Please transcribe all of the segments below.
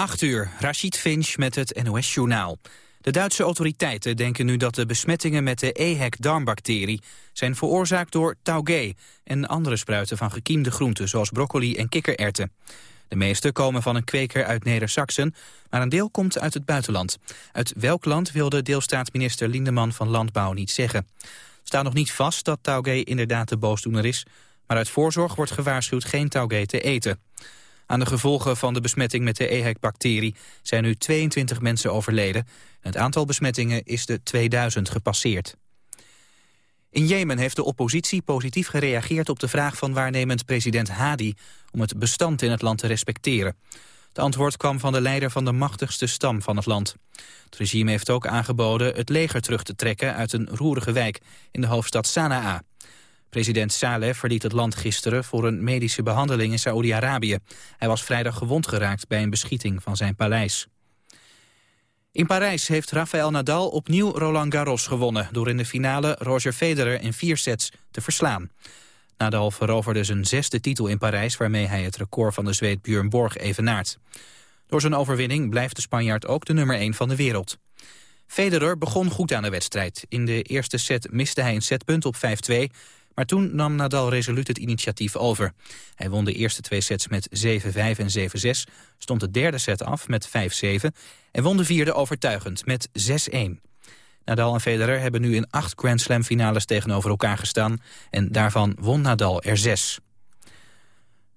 8 uur, Rashid Finch met het NOS-journaal. De Duitse autoriteiten denken nu dat de besmettingen met de EHEC-darmbacterie... zijn veroorzaakt door taugé en andere spruiten van gekiemde groenten... zoals broccoli en kikkererwten. De meeste komen van een kweker uit Neder-Saxen, maar een deel komt uit het buitenland. Uit welk land wilde deelstaatsminister Lindeman van Landbouw niet zeggen. staat nog niet vast dat taugé inderdaad de boosdoener is... maar uit voorzorg wordt gewaarschuwd geen taugé te eten. Aan de gevolgen van de besmetting met de EHEC-bacterie zijn nu 22 mensen overleden. Het aantal besmettingen is de 2000 gepasseerd. In Jemen heeft de oppositie positief gereageerd op de vraag van waarnemend president Hadi om het bestand in het land te respecteren. Het antwoord kwam van de leider van de machtigste stam van het land. Het regime heeft ook aangeboden het leger terug te trekken uit een roerige wijk in de hoofdstad Sanaa. President Saleh verliet het land gisteren voor een medische behandeling in Saoedi-Arabië. Hij was vrijdag gewond geraakt bij een beschieting van zijn paleis. In Parijs heeft Rafael Nadal opnieuw Roland Garros gewonnen... door in de finale Roger Federer in vier sets te verslaan. Nadal veroverde zijn zesde titel in Parijs... waarmee hij het record van de Zweed Björn Borg evenaart. Door zijn overwinning blijft de Spanjaard ook de nummer 1 van de wereld. Federer begon goed aan de wedstrijd. In de eerste set miste hij een setpunt op 5-2... Maar toen nam Nadal resoluut het initiatief over. Hij won de eerste twee sets met 7-5 en 7-6, stond de derde set af met 5-7... en won de vierde overtuigend met 6-1. Nadal en Federer hebben nu in acht Grand Slam finales tegenover elkaar gestaan... en daarvan won Nadal er zes.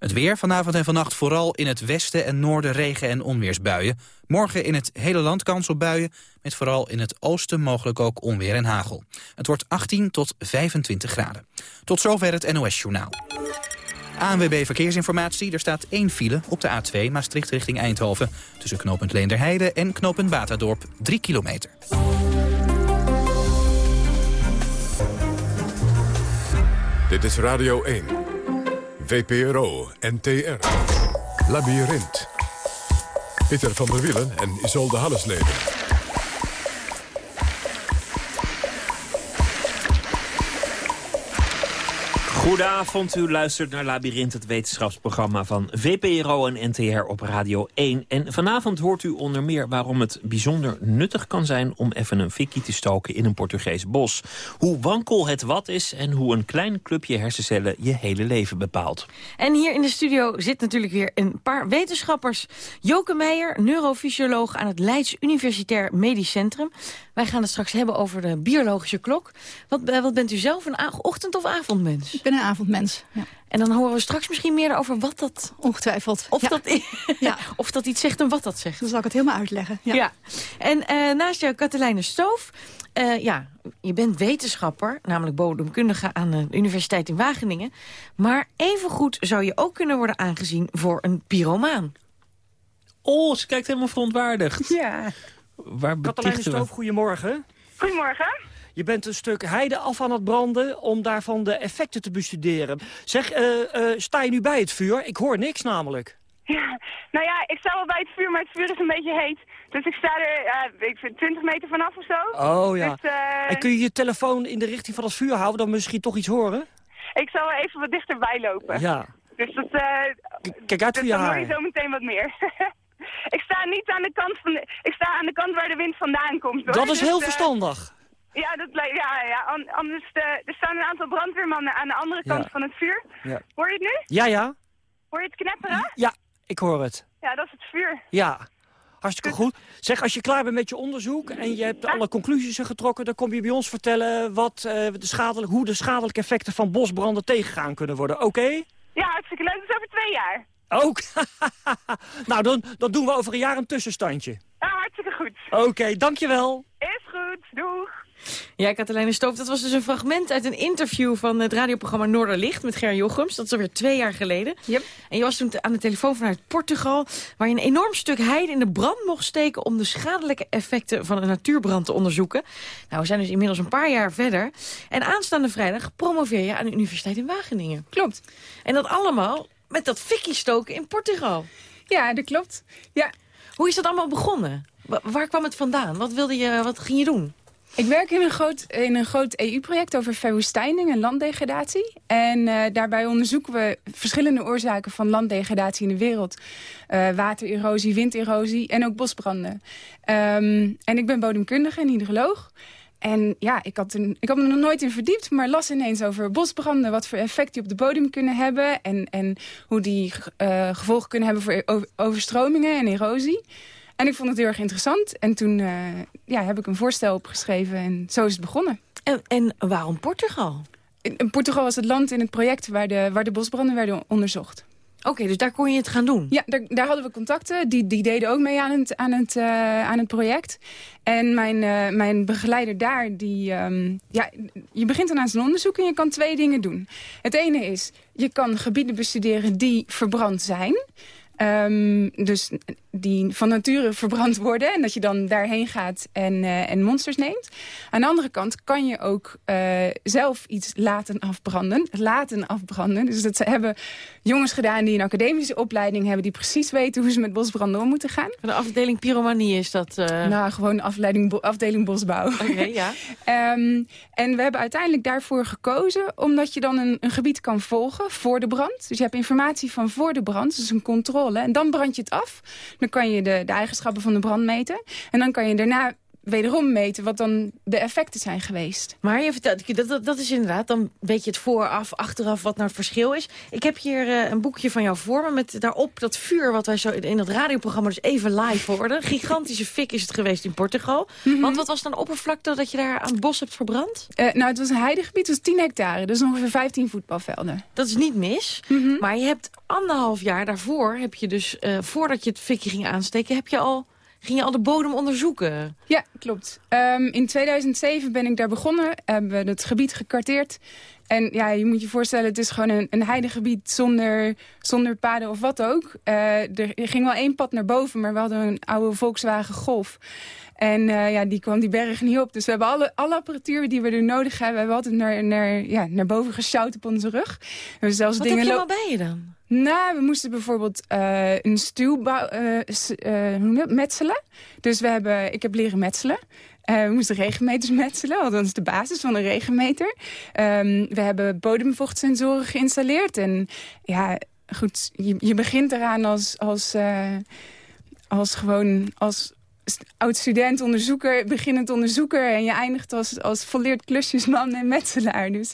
Het weer vanavond en vannacht vooral in het westen en noorden regen- en onweersbuien. Morgen in het hele land kans op buien, met vooral in het oosten mogelijk ook onweer en hagel. Het wordt 18 tot 25 graden. Tot zover het NOS-journaal. ANWB Verkeersinformatie. Er staat één file op de A2 Maastricht richting Eindhoven... tussen knooppunt Leenderheide en knooppunt Batadorp, 3 kilometer. Dit is Radio 1. VPRO, NTR. Labyrinth. Pieter van der Wielen en Isolde Hallesleden. Goedenavond, u luistert naar Labyrinth, het wetenschapsprogramma van VPRO en NTR op Radio 1. En vanavond hoort u onder meer waarom het bijzonder nuttig kan zijn om even een fikkie te stoken in een Portugees bos. Hoe wankel het wat is en hoe een klein clubje hersencellen je hele leven bepaalt. En hier in de studio zit natuurlijk weer een paar wetenschappers. Joke Meijer, neurofysioloog aan het Leids Universitair Medisch Centrum. Wij gaan het straks hebben over de biologische klok. Wat, eh, wat bent u zelf, een ochtend- of avondmens? Een avondmens, ja. En dan horen we straks misschien meer over wat dat... Ongetwijfeld. Of, ja. dat, ja. of dat iets zegt en wat dat zegt. Dan zal ik het helemaal uitleggen. Ja. ja. En uh, naast jou, Katelijne Stoof. Uh, ja, je bent wetenschapper, namelijk bodemkundige aan de Universiteit in Wageningen. Maar evengoed zou je ook kunnen worden aangezien voor een pyromaan. Oh, ze kijkt helemaal verontwaardigd. Ja. Waar Katelijne Stoof, goedemorgen. Goedemorgen. Je bent een stuk heide af aan het branden om daarvan de effecten te bestuderen. Zeg, uh, uh, sta je nu bij het vuur? Ik hoor niks namelijk. Ja, nou ja, ik sta wel bij het vuur, maar het vuur is een beetje heet. Dus ik sta er, uh, ik vind 20 meter vanaf of zo. Oh ja. Dus, en kun je je telefoon in de richting van het vuur houden, dan misschien toch iets horen? Ik zal wel even wat dichterbij lopen. Ja. Dus dat, Kijk uit voor je haar. Dan hoor je zo meteen wat meer. ik sta niet aan de kant van de, ik sta aan de kant waar de wind vandaan komt. Hoor. Dat is dus, heel verstandig. Ja, dat, ja, ja, anders de, er staan een aantal brandweermannen aan de andere kant ja. van het vuur. Ja. Hoor je het nu? Ja, ja. Hoor je het knepperen? Ja, ik hoor het. Ja, dat is het vuur. Ja, hartstikke goed. Zeg, als je klaar bent met je onderzoek en je hebt alle conclusies getrokken... dan kom je bij ons vertellen wat, uh, de schadelijk, hoe de schadelijke effecten van bosbranden tegengegaan kunnen worden. Oké? Okay? Ja, hartstikke leuk. Dat is over twee jaar. Ook? nou, dan, dan doen we over een jaar een tussenstandje. Ja, hartstikke goed. Oké, okay, dankjewel. Is goed, doeg. Ja, Katelijne Stoof, dat was dus een fragment uit een interview van het radioprogramma Noorderlicht met Ger Jochems. Dat is alweer twee jaar geleden. Yep. En je was toen aan de telefoon vanuit Portugal, waar je een enorm stuk heide in de brand mocht steken om de schadelijke effecten van een natuurbrand te onderzoeken. Nou, we zijn dus inmiddels een paar jaar verder. En aanstaande vrijdag promoveer je aan de Universiteit in Wageningen. Klopt. En dat allemaal met dat fikkie stoken in Portugal. Ja, dat klopt. Ja. Hoe is dat allemaal begonnen? Waar kwam het vandaan? Wat, wilde je, wat ging je doen? Ik werk in een groot, groot EU-project over verwoestijning en landdegradatie. En uh, daarbij onderzoeken we verschillende oorzaken van landdegradatie in de wereld. Uh, watererosie, winderosie en ook bosbranden. Um, en ik ben bodemkundige en hydroloog. En ja, ik had, een, ik had me er nog nooit in verdiept, maar las ineens over bosbranden... wat voor effect die op de bodem kunnen hebben... en, en hoe die uh, gevolgen kunnen hebben voor overstromingen en erosie. En ik vond het heel erg interessant. En toen uh, ja, heb ik een voorstel opgeschreven en zo is het begonnen. En, en waarom Portugal? In, Portugal was het land in het project waar de, waar de bosbranden werden onderzocht. Oké, okay, dus daar kon je het gaan doen? Ja, daar, daar, hadden we contacten. Die, die deden ook mee aan het, aan het, uh, aan het project. En mijn, uh, mijn begeleider daar, die, um, ja, je begint dan aan zijn onderzoek en je kan twee dingen doen. Het ene is, je kan gebieden bestuderen die verbrand zijn... Um, dus die van nature verbrand worden. En dat je dan daarheen gaat en, uh, en monsters neemt. Aan de andere kant kan je ook uh, zelf iets laten afbranden. Laten afbranden. Dus dat hebben jongens gedaan die een academische opleiding hebben... die precies weten hoe ze met bosbranden om moeten gaan. De afdeling pyromanie is dat? Uh... Nou, gewoon afleiding, afdeling bosbouw. Oké, okay, ja. um, en we hebben uiteindelijk daarvoor gekozen... omdat je dan een, een gebied kan volgen voor de brand. Dus je hebt informatie van voor de brand. Dus een controle. En dan brand je het af. Dan kan je de, de eigenschappen van de brand meten. En dan kan je daarna wederom meten wat dan de effecten zijn geweest. Maar je vertelt, dat, dat, dat is inderdaad, dan weet je het vooraf, achteraf wat nou het verschil is. Ik heb hier uh, een boekje van jou voor me met daarop dat vuur wat wij zo in dat radioprogramma dus even live hoorden. Gigantische fik is het geweest in Portugal. Mm -hmm. Want wat was dan oppervlakte dat je daar aan het bos hebt verbrand? Uh, nou, het was een heidegebied, het was 10 hectare, dus ongeveer 15 voetbalvelden. Dat is niet mis, mm -hmm. maar je hebt anderhalf jaar daarvoor, heb je dus, uh, voordat je het fikje ging aansteken, heb je al ging je al de bodem onderzoeken? Ja, klopt. Um, in 2007 ben ik daar begonnen. Hebben we het gebied gekarteerd. En ja, je moet je voorstellen, het is gewoon een, een heidegebied zonder, zonder paden of wat ook. Uh, er ging wel één pad naar boven, maar we hadden een oude Volkswagen Golf. En uh, ja, die kwam die berg niet op. Dus we hebben alle, alle apparatuur die we er nodig hebben... hebben we altijd naar, naar, ja, naar boven gesjouwd op onze rug. We hebben zelfs Wat dingen heb je allemaal bij je dan? Nou, we moesten bijvoorbeeld uh, een stuw uh, uh, metselen. Dus we hebben, ik heb leren metselen. we moesten regenmeters metselen, dat is de basis van een regenmeter. Um, we hebben bodemvochtsensoren geïnstalleerd. En ja, goed, je, je begint eraan als, als, als gewoon als oud-student, onderzoeker, beginnend onderzoeker... en je eindigt als, als volleerd klusjesman en metselaar. Dus...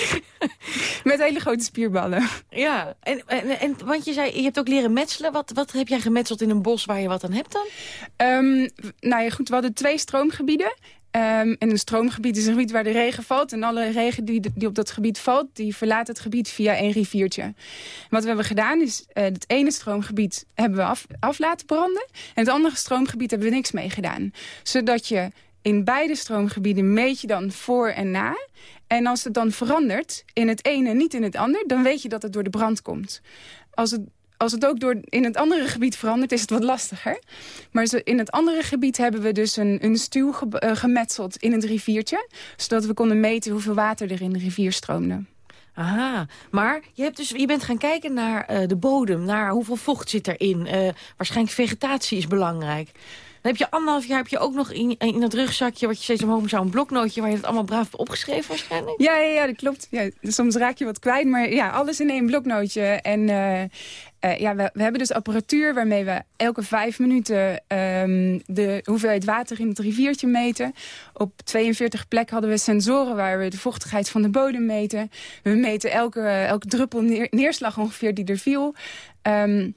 met hele grote spierballen. Ja, en, en, en, want je zei, je hebt ook leren metselen. Wat, wat heb jij gemetseld in een bos waar je wat aan hebt dan? Um, nou ja, goed, we hadden twee stroomgebieden. Um, en een stroomgebied is een gebied waar de regen valt. En alle regen die, die op dat gebied valt, die verlaat het gebied via één riviertje. Wat we hebben gedaan is, uh, het ene stroomgebied hebben we af, af laten branden. En het andere stroomgebied hebben we niks mee gedaan. Zodat je in beide stroomgebieden meet je dan voor en na. En als het dan verandert in het ene en niet in het ander... dan weet je dat het door de brand komt. Als het, als het ook door in het andere gebied verandert, is het wat lastiger. Maar in het andere gebied hebben we dus een, een stuw ge, uh, gemetseld in het riviertje... zodat we konden meten hoeveel water er in de rivier stroomde. Aha, maar je, hebt dus, je bent gaan kijken naar uh, de bodem, naar hoeveel vocht zit erin. Uh, waarschijnlijk vegetatie is belangrijk. Heb je anderhalf jaar heb je ook nog in, in dat rugzakje... wat je steeds omhoog zou een bloknootje... waar je het allemaal braaf hebt opgeschreven waarschijnlijk? Ja, ja, ja dat klopt. Ja, soms raak je wat kwijt, maar ja, alles in één bloknootje. En uh, uh, ja, we, we, hebben dus apparatuur waarmee we elke vijf minuten... Um, de hoeveelheid water in het riviertje meten. Op 42 plekken hadden we sensoren waar we de vochtigheid van de bodem meten. We meten elke, elke druppel neer, neerslag ongeveer die er viel... Um,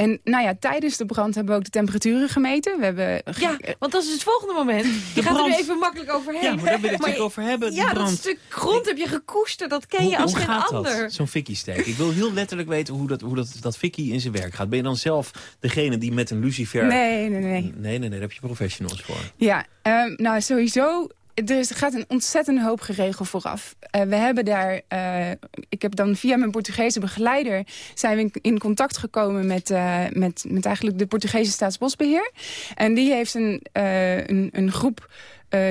en nou ja, tijdens de brand hebben we ook de temperaturen gemeten. We hebben ja, want dat is het volgende moment. Je gaat er nu even makkelijk overheen. Ja, maar daar wil ik het over hebben. Ja, dat stuk grond heb je gekoesterd. Dat ken je als hoe geen gaat ander. Zo'n fikkie steek. Ik wil heel letterlijk weten hoe dat, hoe dat, dat fikkie in zijn werk gaat. Ben je dan zelf degene die met een lucifer... Nee, nee, nee. Nee, nee, nee. Daar heb je professionals voor. Ja, um, nou sowieso er, gaat een ontzettend hoop geregeld vooraf. Uh, we hebben daar, uh, ik heb dan via mijn Portugese begeleider... zijn we in, contact gekomen met, uh, met, met eigenlijk de Portugese Staatsbosbeheer. En die heeft een, een, een groep...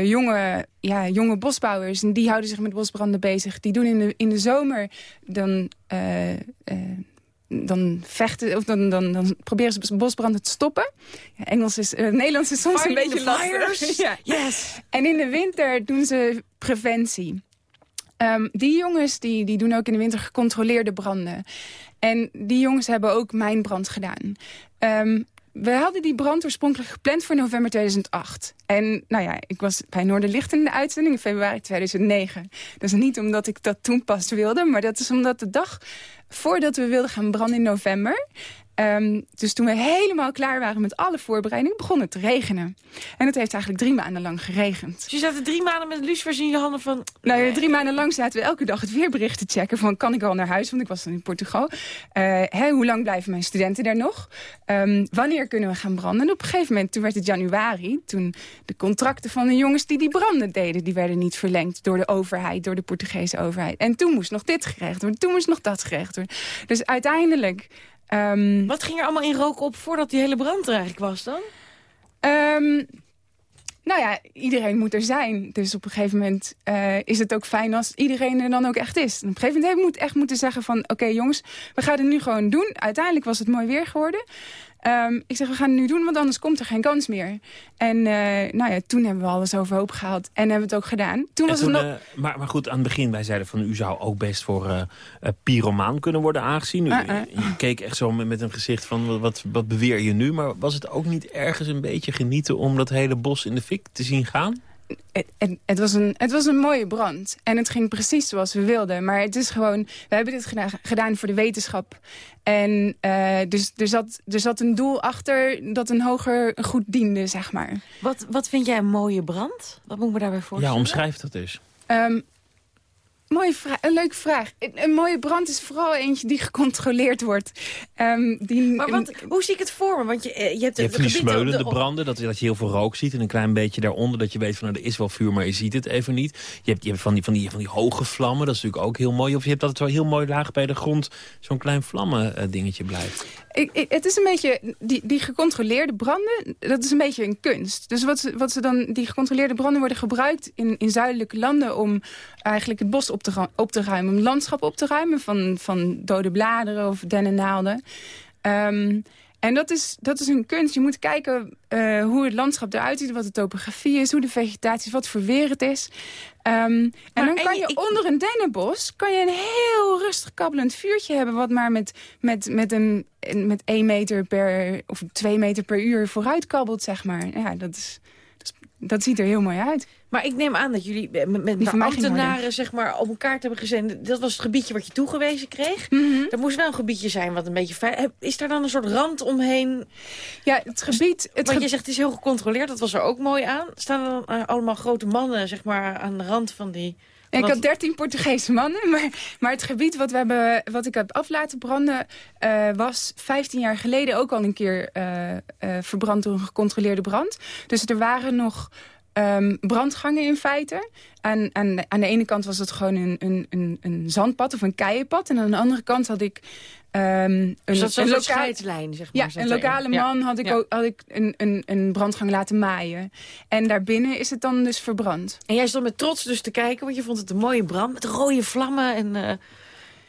jonge, ja, jonge bosbouwers. En die houden zich met bosbranden bezig. Die doen in de, in de zomer dan dan vechten, of dan, dan, dan proberen ze bosbranden te stoppen. Ja, Engels is, uh, Nederlands is soms een beetje lastig. ja. Yes! En in de winter doen ze preventie. Um, die jongens die, die doen ook in de winter gecontroleerde branden. En die jongens hebben ook mijnbrand gedaan. Um, we hadden die brand oorspronkelijk gepland voor november 2008. En nou ja, ik was bij Noorderlicht in de uitzending in februari 2009. Dat is niet omdat ik dat toen pas wilde, maar dat is omdat de dag voordat we wilden gaan branden in november... Um, dus toen we helemaal klaar waren met alle voorbereidingen... begon het te regenen. En het heeft eigenlijk drie maanden lang geregend. Dus je zaten drie maanden met lucifers in je handen van... Nou ja, drie maanden lang zaten we elke dag het weerbericht te checken... van kan ik al naar huis, want ik was dan in Portugal. Uh, hè, hoe lang blijven mijn studenten daar nog? Um, wanneer kunnen we gaan branden? En op een gegeven moment, toen werd het januari... toen de contracten van de jongens die die branden deden... die werden niet verlengd door de overheid, door de Portugese overheid. En toen moest nog dit geregeld worden, toen moest nog dat geregeld worden. Dus uiteindelijk... Um, Wat ging er allemaal in rook op voordat die hele brand er eigenlijk was dan? Um, nou ja, iedereen moet er zijn. Dus op een gegeven moment uh, is het ook fijn als iedereen er dan ook echt is. En op een gegeven moment moet echt moeten zeggen van... oké okay, jongens, we gaan het nu gewoon doen. Uiteindelijk was het mooi weer geworden. Um, ik zeg, we gaan het nu doen, want anders komt er geen kans meer. En uh, nou ja, toen hebben we alles overhoop gehaald en hebben we het ook gedaan. Toen was toen, het nog... uh, maar, maar goed, aan het begin, wij zeiden van... u zou ook best voor uh, pyromaan kunnen worden aangezien. U, Uh-uh. Je keek echt zo met, met een gezicht van, wat, wat beweer je nu? Maar was het ook niet ergens een beetje genieten... om dat hele bos in de fik te zien gaan? Het, het, het, was een, het was een mooie brand. En het ging precies zoals we wilden. Maar het is gewoon... We hebben dit gedaan, gedaan voor de wetenschap. En uh, dus er zat, er zat een doel achter dat een hoger goed diende, zeg maar. Wat, wat vind jij een mooie brand? Wat moet ik me daarbij voorstellen? Ja, omschrijf dat dus. Um, Mooie vraag, een leuke vraag. Een, een, mooie brand is vooral eentje die gecontroleerd wordt. Um, die, maar wat, hoe zie ik het voor me? Want je, je hebt, je hebt die smeulende de, branden, dat, dat je heel veel rook ziet... en een klein beetje daaronder dat je weet van nou, er is wel vuur, maar je ziet het even niet. Je hebt, je hebt van, die, van, die, van die hoge vlammen, dat is natuurlijk ook heel mooi. Of je hebt dat het wel heel mooi laag bij de grond zo'n klein vlammen uh, dingetje blijft. Ik, het is een beetje, die, die gecontroleerde branden, dat is een beetje een kunst. Dus wat ze, wat ze dan, die gecontroleerde branden worden gebruikt in, in zuidelijke landen... om eigenlijk het bos op te, op te ruimen, om landschap op te ruimen... van, van dode bladeren of dennennaalden. Um, en dat is, dat is een kunst. Je moet kijken uh, hoe het landschap eruit ziet, wat de topografie is, hoe de vegetatie is, wat voor weer het is. Um, en dan kan je ik... onder een dennenbos kan je een heel rustig kabbelend vuurtje hebben, wat maar met, met, met, een, met 1 meter per of 2 meter per uur vooruit kabbelt, zeg maar. Ja, dat is, dat, ziet er heel mooi uit. Maar ik neem aan dat jullie met, met ambtenaren zeg maar, op elkaar hebben gezien. Dat was het gebiedje wat je toegewezen kreeg. Mm -hmm. Er moest wel een gebiedje zijn wat een beetje fijn... Is daar dan een soort rand omheen? Ja, het gebied... Het Want je zegt het is heel gecontroleerd, dat was er ook mooi aan. Staan er dan uh, allemaal grote mannen zeg maar, aan de rand van die... Ik had 13 Portugese mannen, maar, maar het gebied wat, we hebben, wat ik heb af laten branden... Uh, was 15 jaar geleden ook al een keer uh, uh, verbrand door een gecontroleerde brand. Dus er waren nog um, brandgangen in feite. En, en aan de ene kant was het gewoon een, een, een, een zandpad of een keienpad. En aan de andere kant had ik... Um, een, dus dat een, een scheidslijn, zeg maar. Ja, een lokale man ja. had ik, ja. ook, had ik een, een, een brandgang laten maaien. En daarbinnen is het dan dus verbrand. En jij stond met trots dus te kijken, want je vond het een mooie brand... met rode vlammen en... Uh...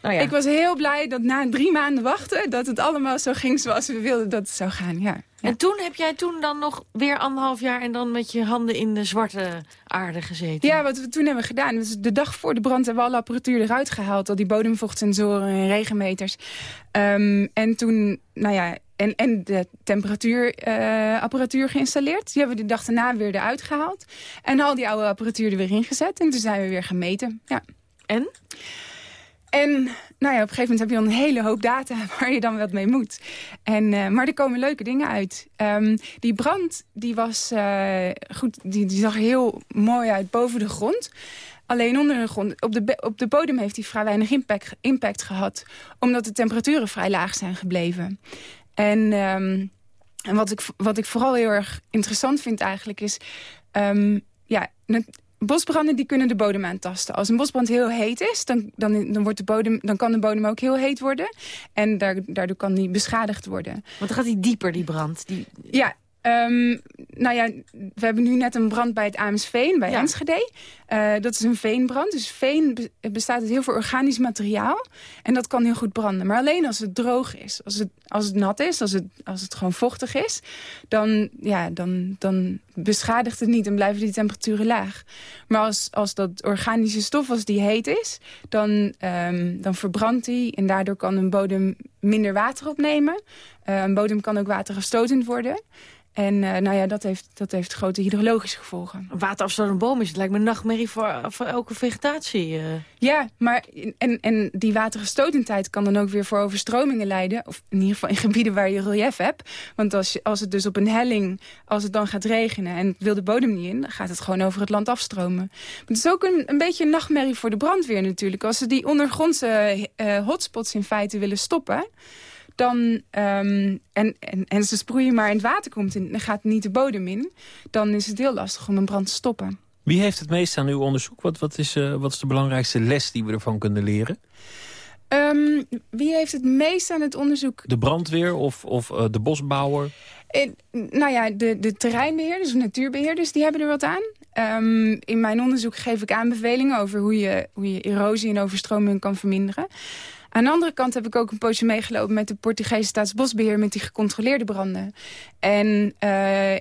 Nou ja. Ik was heel blij dat na drie maanden wachten... dat het allemaal zo ging zoals we wilden dat het zou gaan, ja. Ja. En toen heb jij toen dan nog weer anderhalf jaar... en dan met je handen in de zwarte aarde gezeten? Ja, wat we toen hebben gedaan. Dus de dag voor de brand hebben we alle apparatuur eruit gehaald. Al die bodemvochtsensoren en regenmeters. Um, en toen, nou ja... En, en de temperatuurapparatuur uh, geïnstalleerd. Die hebben we de dag daarna weer eruit gehaald. En al die oude apparatuur er weer ingezet. En toen zijn we weer gaan meten. Ja. En? En nou ja, op een gegeven moment heb je dan een hele hoop data waar je dan wat mee moet. En, uh, maar er komen leuke dingen uit. Um, die brand die was uh, goed, die, die zag heel mooi uit boven de grond. Alleen onder de grond, op de, op de bodem heeft hij vrij weinig impact, impact gehad. Omdat de temperaturen vrij laag zijn gebleven. En, um, en wat, ik, wat ik vooral heel erg interessant vind eigenlijk is... Um, ja, bosbranden die kunnen de bodem aantasten. Als een bosbrand heel heet is, dan, dan, dan, wordt de bodem, dan kan de bodem ook heel heet worden. En daardoor kan die beschadigd worden. Want dan gaat die dieper, die brand? Die... Ja, um, nou ja, we hebben nu net een brand bij het Aamsveen, bij Ja. Enschede. Eh, dat is een veenbrand. Dus veen be- bestaat uit heel veel organisch materiaal. En dat kan heel goed branden. Maar alleen als het droog is. Als het, als het nat is, als het, als het gewoon vochtig is... Dan, ja, dan, dan beschadigt het niet en blijven die temperaturen laag. Maar als, als dat organische stof, als die heet is... dan, ehm, dan verbrandt die en daardoor kan een bodem minder water opnemen. Eh, een bodem kan ook waterafstotend worden... En eh, nou ja, dat heeft, dat heeft grote hydrologische gevolgen. Een waterafstotende boom is het lijkt me een nachtmerrie voor, voor elke vegetatie. eh. Ja, maar en, en die watergestotendheid kan dan ook weer voor overstromingen leiden. Of in ieder geval in gebieden waar je relief hebt. Want als, je, als het dus op een helling, als het dan gaat regenen en wil de bodem niet in, dan gaat het gewoon over het land afstromen. Maar het is ook een, een beetje een nachtmerrie voor de brandweer natuurlijk. Als ze die ondergrondse hotspots in feite willen stoppen. Dan, ehm, en, en, en ze sproeien maar en het water komt in, dan gaat niet de bodem in. Dan is het heel lastig om een brand te stoppen. Wie heeft het meest aan uw onderzoek? Wat, wat, is, eh, wat is de belangrijkste les die we ervan kunnen leren? Ehm, wie heeft het meest aan het onderzoek? De brandweer of, of eh, de bosbouwer? Eh, nou ja, de, de terreinbeheerders of natuurbeheerders, die hebben er wat aan. Ehm, in mijn onderzoek geef ik aanbevelingen over hoe je, hoe je erosie en overstroming kan verminderen. Aan de andere kant heb ik ook een poosje meegelopen met de Portugese staatsbosbeheer met die gecontroleerde branden. En eh,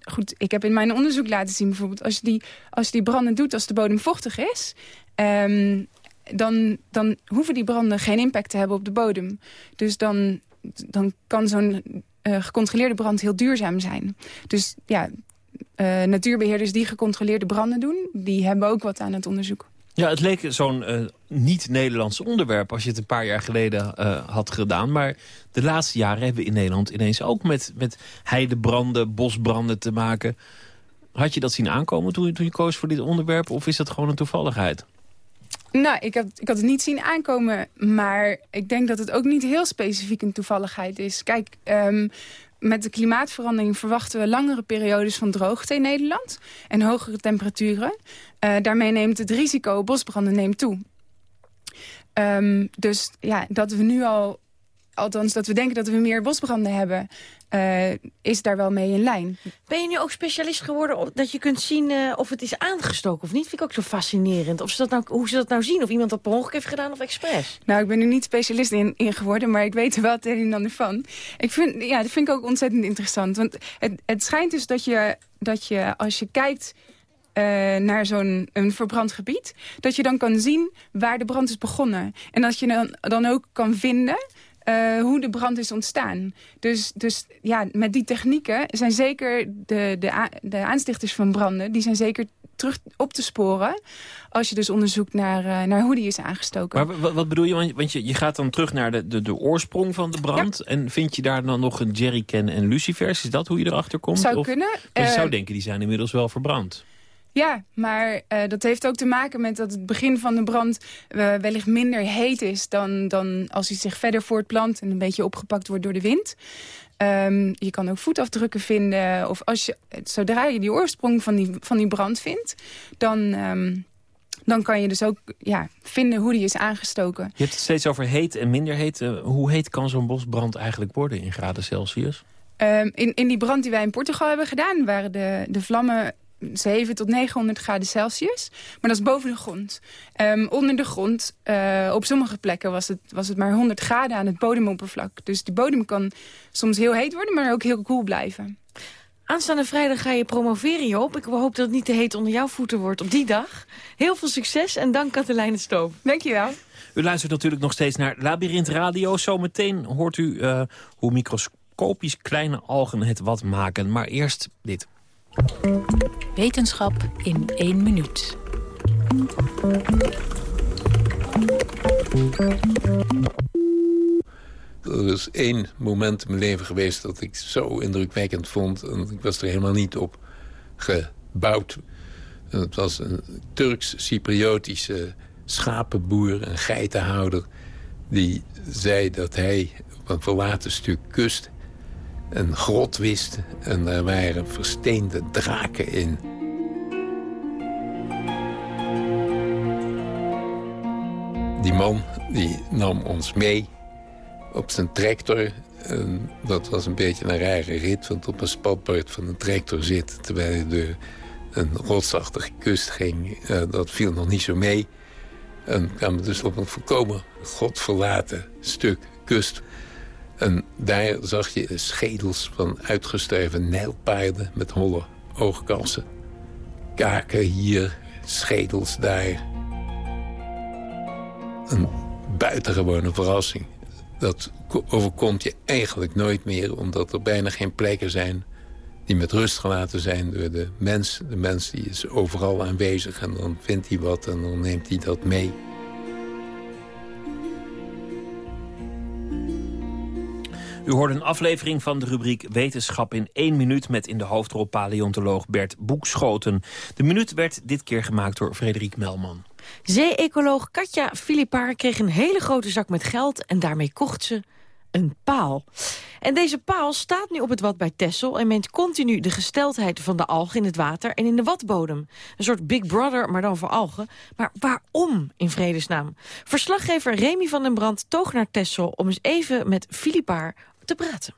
goed, ik heb in mijn onderzoek laten zien bijvoorbeeld als je die, als je die branden doet als de bodem vochtig is. ehm, dan, dan hoeven die branden geen impact te hebben op de bodem. Dus dan, dan kan zo'n eh, gecontroleerde brand heel duurzaam zijn. Dus ja, eh, natuurbeheerders die gecontroleerde branden doen... die hebben ook wat aan het onderzoek. Ja, het leek zo'n eh, niet-Nederlands onderwerp als je het een paar jaar geleden eh, had gedaan. Maar de laatste jaren hebben we in Nederland ineens ook met, met heidebranden, bosbranden te maken. Had je dat zien aankomen toen je, toen je koos voor dit onderwerp? Of is dat gewoon een toevalligheid? Nou, ik, heb, ik had het niet zien aankomen, maar ik denk dat het ook niet heel specifiek een toevalligheid is. Kijk, ehm, met de klimaatverandering verwachten we langere periodes van droogte in Nederland en hogere temperaturen. Eh, daarmee neemt het risico bosbranden neemt toe. Ehm, dus ja, dat we nu al, althans dat we denken dat we meer bosbranden hebben, eh, is daar wel mee in lijn. Ben je nu ook specialist geworden dat je kunt zien eh, of het is aangestoken of niet? Vind ik ook zo fascinerend. Of ze dat nou, hoe ze dat nou zien, of iemand dat per ongeluk heeft gedaan of expres. Nou, ik ben er niet specialist in, in geworden, maar ik weet er wel het een en ander van. Ik vind, ja, dat vind ik ook ontzettend interessant. Want het, het schijnt dus dat je, dat je als je kijkt eh, naar zo'n een verbrand gebied... dat je dan kan zien waar de brand is begonnen. En dat je dan, dan ook kan vinden eh, hoe de brand is ontstaan. Dus, dus ja, met die technieken zijn zeker de, de, de aanstichters van branden... die zijn zeker terug op te sporen... als je dus onderzoekt naar, eh, naar hoe die is aangestoken. Maar wa- wat bedoel je? Want- Want je, je gaat dan terug naar de, de, de oorsprong van de brand. En vind je daar dan nog een jerrycan en lucifers? Is dat hoe je erachter komt? Zou Of- kunnen. Je zou denken, die zijn inmiddels wel verbrand. Ja, maar eh, dat heeft ook te maken met dat het begin van de brand eh, wellicht minder heet is dan, dan als hij zich verder voortplant en een beetje opgepakt wordt door de wind. Ehm, je kan ook voetafdrukken vinden. Of als je, zodra je die oorsprong van die, van die brand vindt, dan, ehm, dan kan je dus ook ja, vinden hoe die is aangestoken. Je hebt het steeds over heet en minder heet. Eh, hoe heet kan zo'n bosbrand eigenlijk worden in graden Celsius? Ehm, in, in die brand die wij in Portugal hebben gedaan... waren de, de vlammen 7 tot 900 graden Celsius. Maar dat is boven de grond. Ehm, onder de grond, eh, op sommige plekken was het, was het maar 100 graden aan het bodemoppervlak. Dus die bodem kan soms heel heet worden, maar ook heel koel blijven. Aanstaande vrijdag ga je promoveren, Joop. Ik hoop dat het niet te heet onder jouw voeten wordt op die dag. Heel veel succes en dank Katelijne Stoop. Dankjewel. U luistert natuurlijk nog steeds naar Labyrinth Radio. Zometeen hoort u eh, hoe microscopisch kleine algen het wat maken. Maar eerst dit. Wetenschap in één minuut. Er is één moment in mijn leven geweest dat ik zo indrukwekkend vond. En ik was er helemaal niet op gebouwd. En het was een Turks-Cypriotische schapenboer, een geitenhouder... die zei dat hij op een verlaten stuk kust een grot wist... en daar waren versteende draken in. Die man die nam ons mee op zijn tractor En dat was een beetje een rare rit, want op een spatbord van een tractor zitten... terwijl je door een rotsachtige kust ging, uh, dat viel nog niet zo mee. En kwamen dus op een volkomen godverlaten stuk kust. En daar zag je schedels van uitgestorven nijlpaarden met holle oogkansen. Kaken hier, schedels daar. Een buitengewone verrassing. Dat overkomt je eigenlijk nooit meer... omdat er bijna geen plekken zijn die met rust gelaten zijn door de mens. De mens die is overal aanwezig en dan vindt hij wat en dan neemt hij dat mee. U hoort een aflevering van de rubriek Wetenschap in één minuut... met in de hoofdrol paleontoloog Bert Boekschoten. De minuut werd dit keer gemaakt door Frederik Melman. Zee-ecoloog Katja Filipaar kreeg een hele grote zak met geld... en daarmee kocht ze een paal. En deze paal staat nu op het wat bij Tessel... en meent continu de gesteldheid van de algen in het water en in de watbodem. Een soort Big Brother, maar dan voor algen. Maar waarom, in vredesnaam? Verslaggever Remy van den Brand toog naar Tessel... om eens even met Filipaar te praten.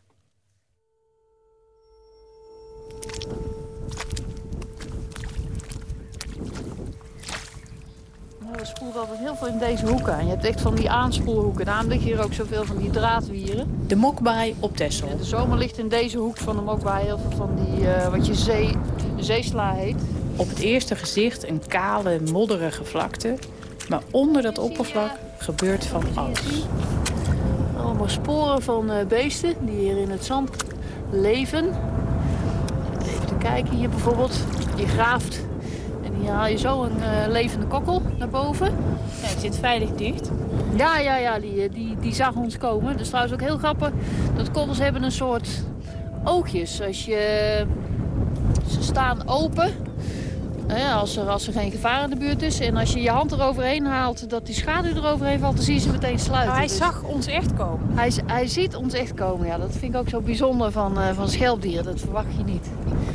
Er spoelt altijd heel veel in deze hoeken aan. Je hebt echt van die aanspoelhoeken. Daarom liggen hier ook zoveel van die draadwieren. De mokbaai op Texel. de zomer ligt in deze hoek van de mokbaai heel veel van die, uh, wat je zee, zeesla heet. Op het eerste gezicht een kale, modderige vlakte. Maar onder dat oppervlak gebeurt van alles. Allemaal sporen van uh, beesten die hier in het zand leven. Even te kijken hier bijvoorbeeld. Je graaft hier haal je zo een uh, levende kokkel naar boven. Ja, die zit veilig dicht. Ja, ja, ja die, eh, die, die zag ons komen. Dat is trouwens ook heel grappig. Dat kokkels hebben een soort oogjes. Als je... Ze staan open. Als, er, als er geen gevaar in de buurt is. En als je je hand eroverheen haalt, dat die schaduw eroverheen valt, dan zie je ze meteen sluiten. hij dus zag ons echt komen? Hij, hij ziet ons echt komen, ja. Dat vind ik ook zo bijzonder van, uh, van schelpdieren. Dat verwacht je niet.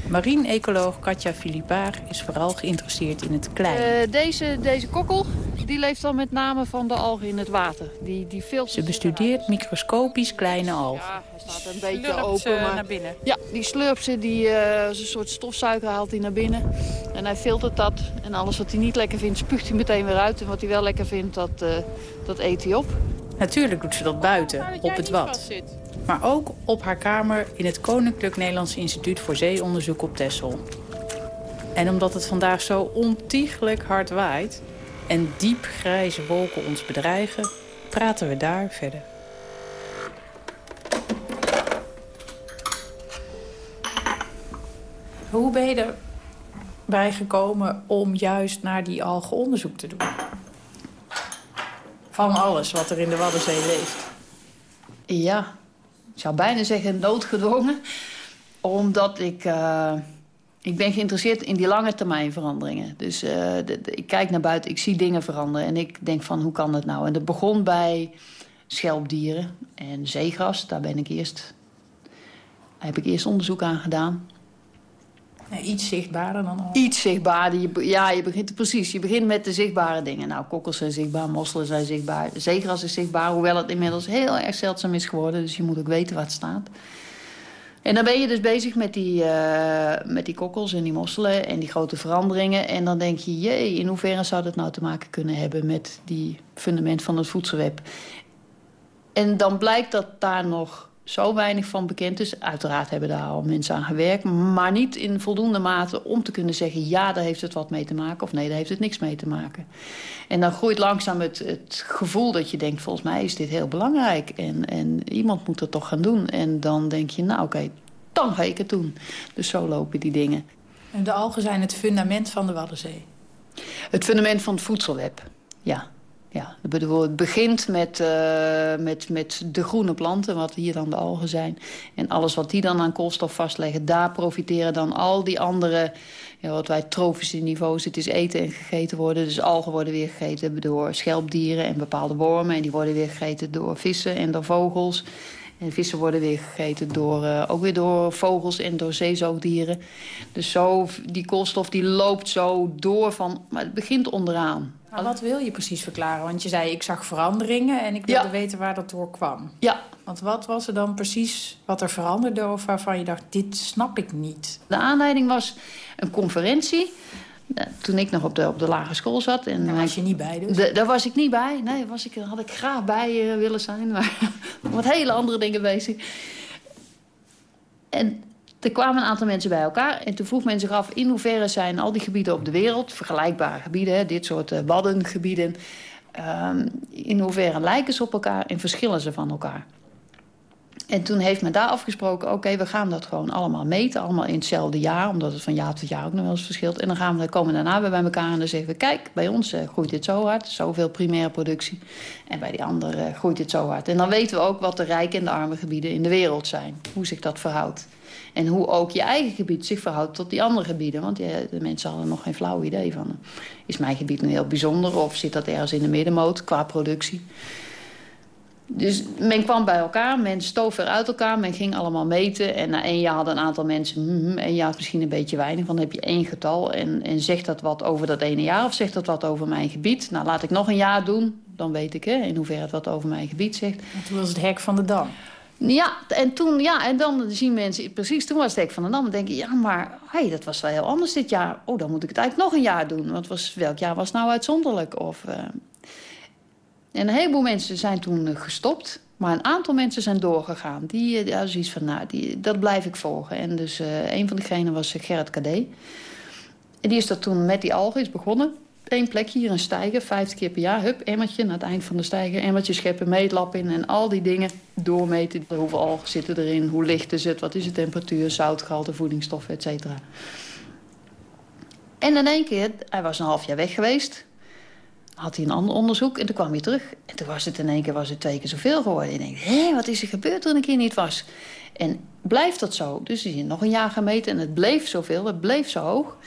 Marine-ecoloog Katja Philippaar is vooral geïnteresseerd in het kleine. Uh, deze, deze kokkel die leeft dan met name van de algen in het water. Die, die Ze bestudeert microscopisch kleine algen. Ja, staat een beetje open. Maar... naar binnen. Ja, die slurpt ze, die uh, een soort stofzuiger haalt hij naar binnen. En hij filtert dat. En alles wat hij niet lekker vindt, spuugt hij meteen weer uit. En wat hij wel lekker vindt, dat, uh, dat eet hij op. Natuurlijk doet ze dat buiten, op het wat maar ook op haar kamer in het Koninklijk Nederlands Instituut voor Zeeonderzoek op Texel. En omdat het vandaag zo ontiegelijk hard waait en diep grijze wolken ons bedreigen, praten we daar verder. Hoe ben je erbij gekomen om juist naar die algen onderzoek te doen? Van alles wat er in de Waddenzee leeft. Ja, ik zou bijna zeggen noodgedwongen. Omdat ik... Uh, ik ben geïnteresseerd in die lange termijn veranderingen. Dus de, ik kijk naar buiten, ik zie dingen veranderen. En ik denk van, hoe kan dat nou? En dat begon bij schelpdieren en zeegras. Daar ben ik eerst, heb ik eerst onderzoek aan gedaan. Iets zichtbaarder dan al? Iets zichtbaarder. ja, je begint precies. Je begint met de zichtbare dingen. Nou, kokkels zijn zichtbaar, mosselen zijn zichtbaar. Zeegras is zichtbaar, hoewel het inmiddels heel erg zeldzaam is geworden. Dus je moet ook weten het staat. En dan ben je dus bezig met die, uh, met die kokkels en die mosselen en die grote veranderingen. En dan denk je, jee, in hoeverre zou dat nou te maken kunnen hebben met die fundament van het voedselweb? En dan blijkt dat daar nog zo weinig van bekend is. Uiteraard hebben daar al mensen aan gewerkt. Maar niet in voldoende mate om te kunnen zeggen... ja, daar heeft het wat mee te maken of nee, daar heeft het niks mee te maken. En dan groeit langzaam het, het gevoel dat je denkt... volgens mij is dit heel belangrijk en, en iemand moet het toch gaan doen. En dan denk je, nou oké, okay, dan ga ik het doen. Dus zo lopen die dingen. En de algen zijn het fundament van de Waddenzee? Het fundament van het voedselweb, ja. Ja, het begint met, uh, met, met de groene planten, wat hier dan de algen zijn. En alles wat die dan aan koolstof vastleggen, daar profiteren dan al die andere... Ja, wat wij trofische niveaus, het is eten en gegeten worden. Dus algen worden weer gegeten door schelpdieren en bepaalde wormen. En die worden weer gegeten door vissen en door vogels. En vissen worden weer gegeten door, uh, ook weer door vogels en door zeezoogdieren. Dus zo, die koolstof die loopt zo door van... Maar het begint onderaan. Maar wat wil je precies verklaren? Want je zei, ik zag veranderingen en ik wilde weten waar dat door kwam. Ja. Want wat was er dan precies wat er veranderde of waarvan je dacht, dit snap ik niet? De aanleiding was een conferentie toen ik nog op de, op de lagere school zat. En daar was je niet bij dus? daar was ik niet bij. Nee, was ik, had ik graag bij uh, willen zijn. Maar met hele andere dingen bezig. En er kwamen een aantal mensen bij elkaar. En toen vroeg men zich af in hoeverre zijn al die gebieden op de wereld... vergelijkbare gebieden, dit soort uh, waddengebieden... Um, in hoeverre lijken ze op elkaar en verschillen ze van elkaar. En toen heeft men daar afgesproken, oké, we gaan dat gewoon allemaal meten. Allemaal in hetzelfde jaar, omdat het van jaar tot jaar ook nog wel eens verschilt. En dan gaan we, komen daarna weer bij elkaar en dan zeggen we... kijk, bij ons uh, groeit dit zo hard, zoveel primaire productie. En bij die andere uh, groeit dit zo hard. En dan weten we ook wat de rijke en de arme gebieden in de wereld zijn. Hoe zich dat verhoudt. En hoe ook je eigen gebied zich verhoudt tot die andere gebieden. Want de mensen hadden nog geen flauw idee van... is mijn gebied nu heel bijzonder of zit dat ergens in de middenmoot qua productie... Dus men kwam bij elkaar, men stoof er uit elkaar, men ging allemaal meten. En na één jaar hadden een aantal mensen, mm, één jaar misschien een beetje weinig. Want dan heb je één getal en, en zegt dat wat over dat ene jaar of zegt dat wat over mijn gebied? Nou, laat ik nog een jaar doen, dan weet ik hè, in hoeverre het wat over mijn gebied zegt. En toen was het hek van de dam. Ja, en toen, ja, en dan zien mensen, precies, toen was het hek van de dam. Dan denk je, ja, maar hey, dat was wel heel anders dit jaar. Oh, dan moet ik het eigenlijk nog een jaar doen. Want was, welk jaar was nou uitzonderlijk? Of... Uh, en een heleboel mensen zijn toen eh, gestopt. Maar een aantal mensen zijn doorgegaan. Die hadden eh, zoiets van, nou, die, dat blijf ik volgen. En dus uh, een van diegenen was Gerrit Kadé. En die is dat toen met die algen is begonnen. Eén plekje hier, een stijger, 50 keer per jaar. Hup, emmertje, naar het eind van de stijger. Emmertje scheppen, meetlap in en al die dingen doormeten. Hoeveel algen zitten erin, hoe licht is het, wat is de temperatuur, zoutgehalte, voedingsstoffen, et cetera. En in één keer, hij was een half jaar weg geweest had hij een ander onderzoek en toen kwam hij terug. En toen was het in één keer was het twee keer zoveel geworden. En ik denk, hé, wat is er gebeurd toen ik hier niet was? En blijft dat zo? Dus hij is nog een jaar gemeten en het bleef zoveel, het bleef zo hoog.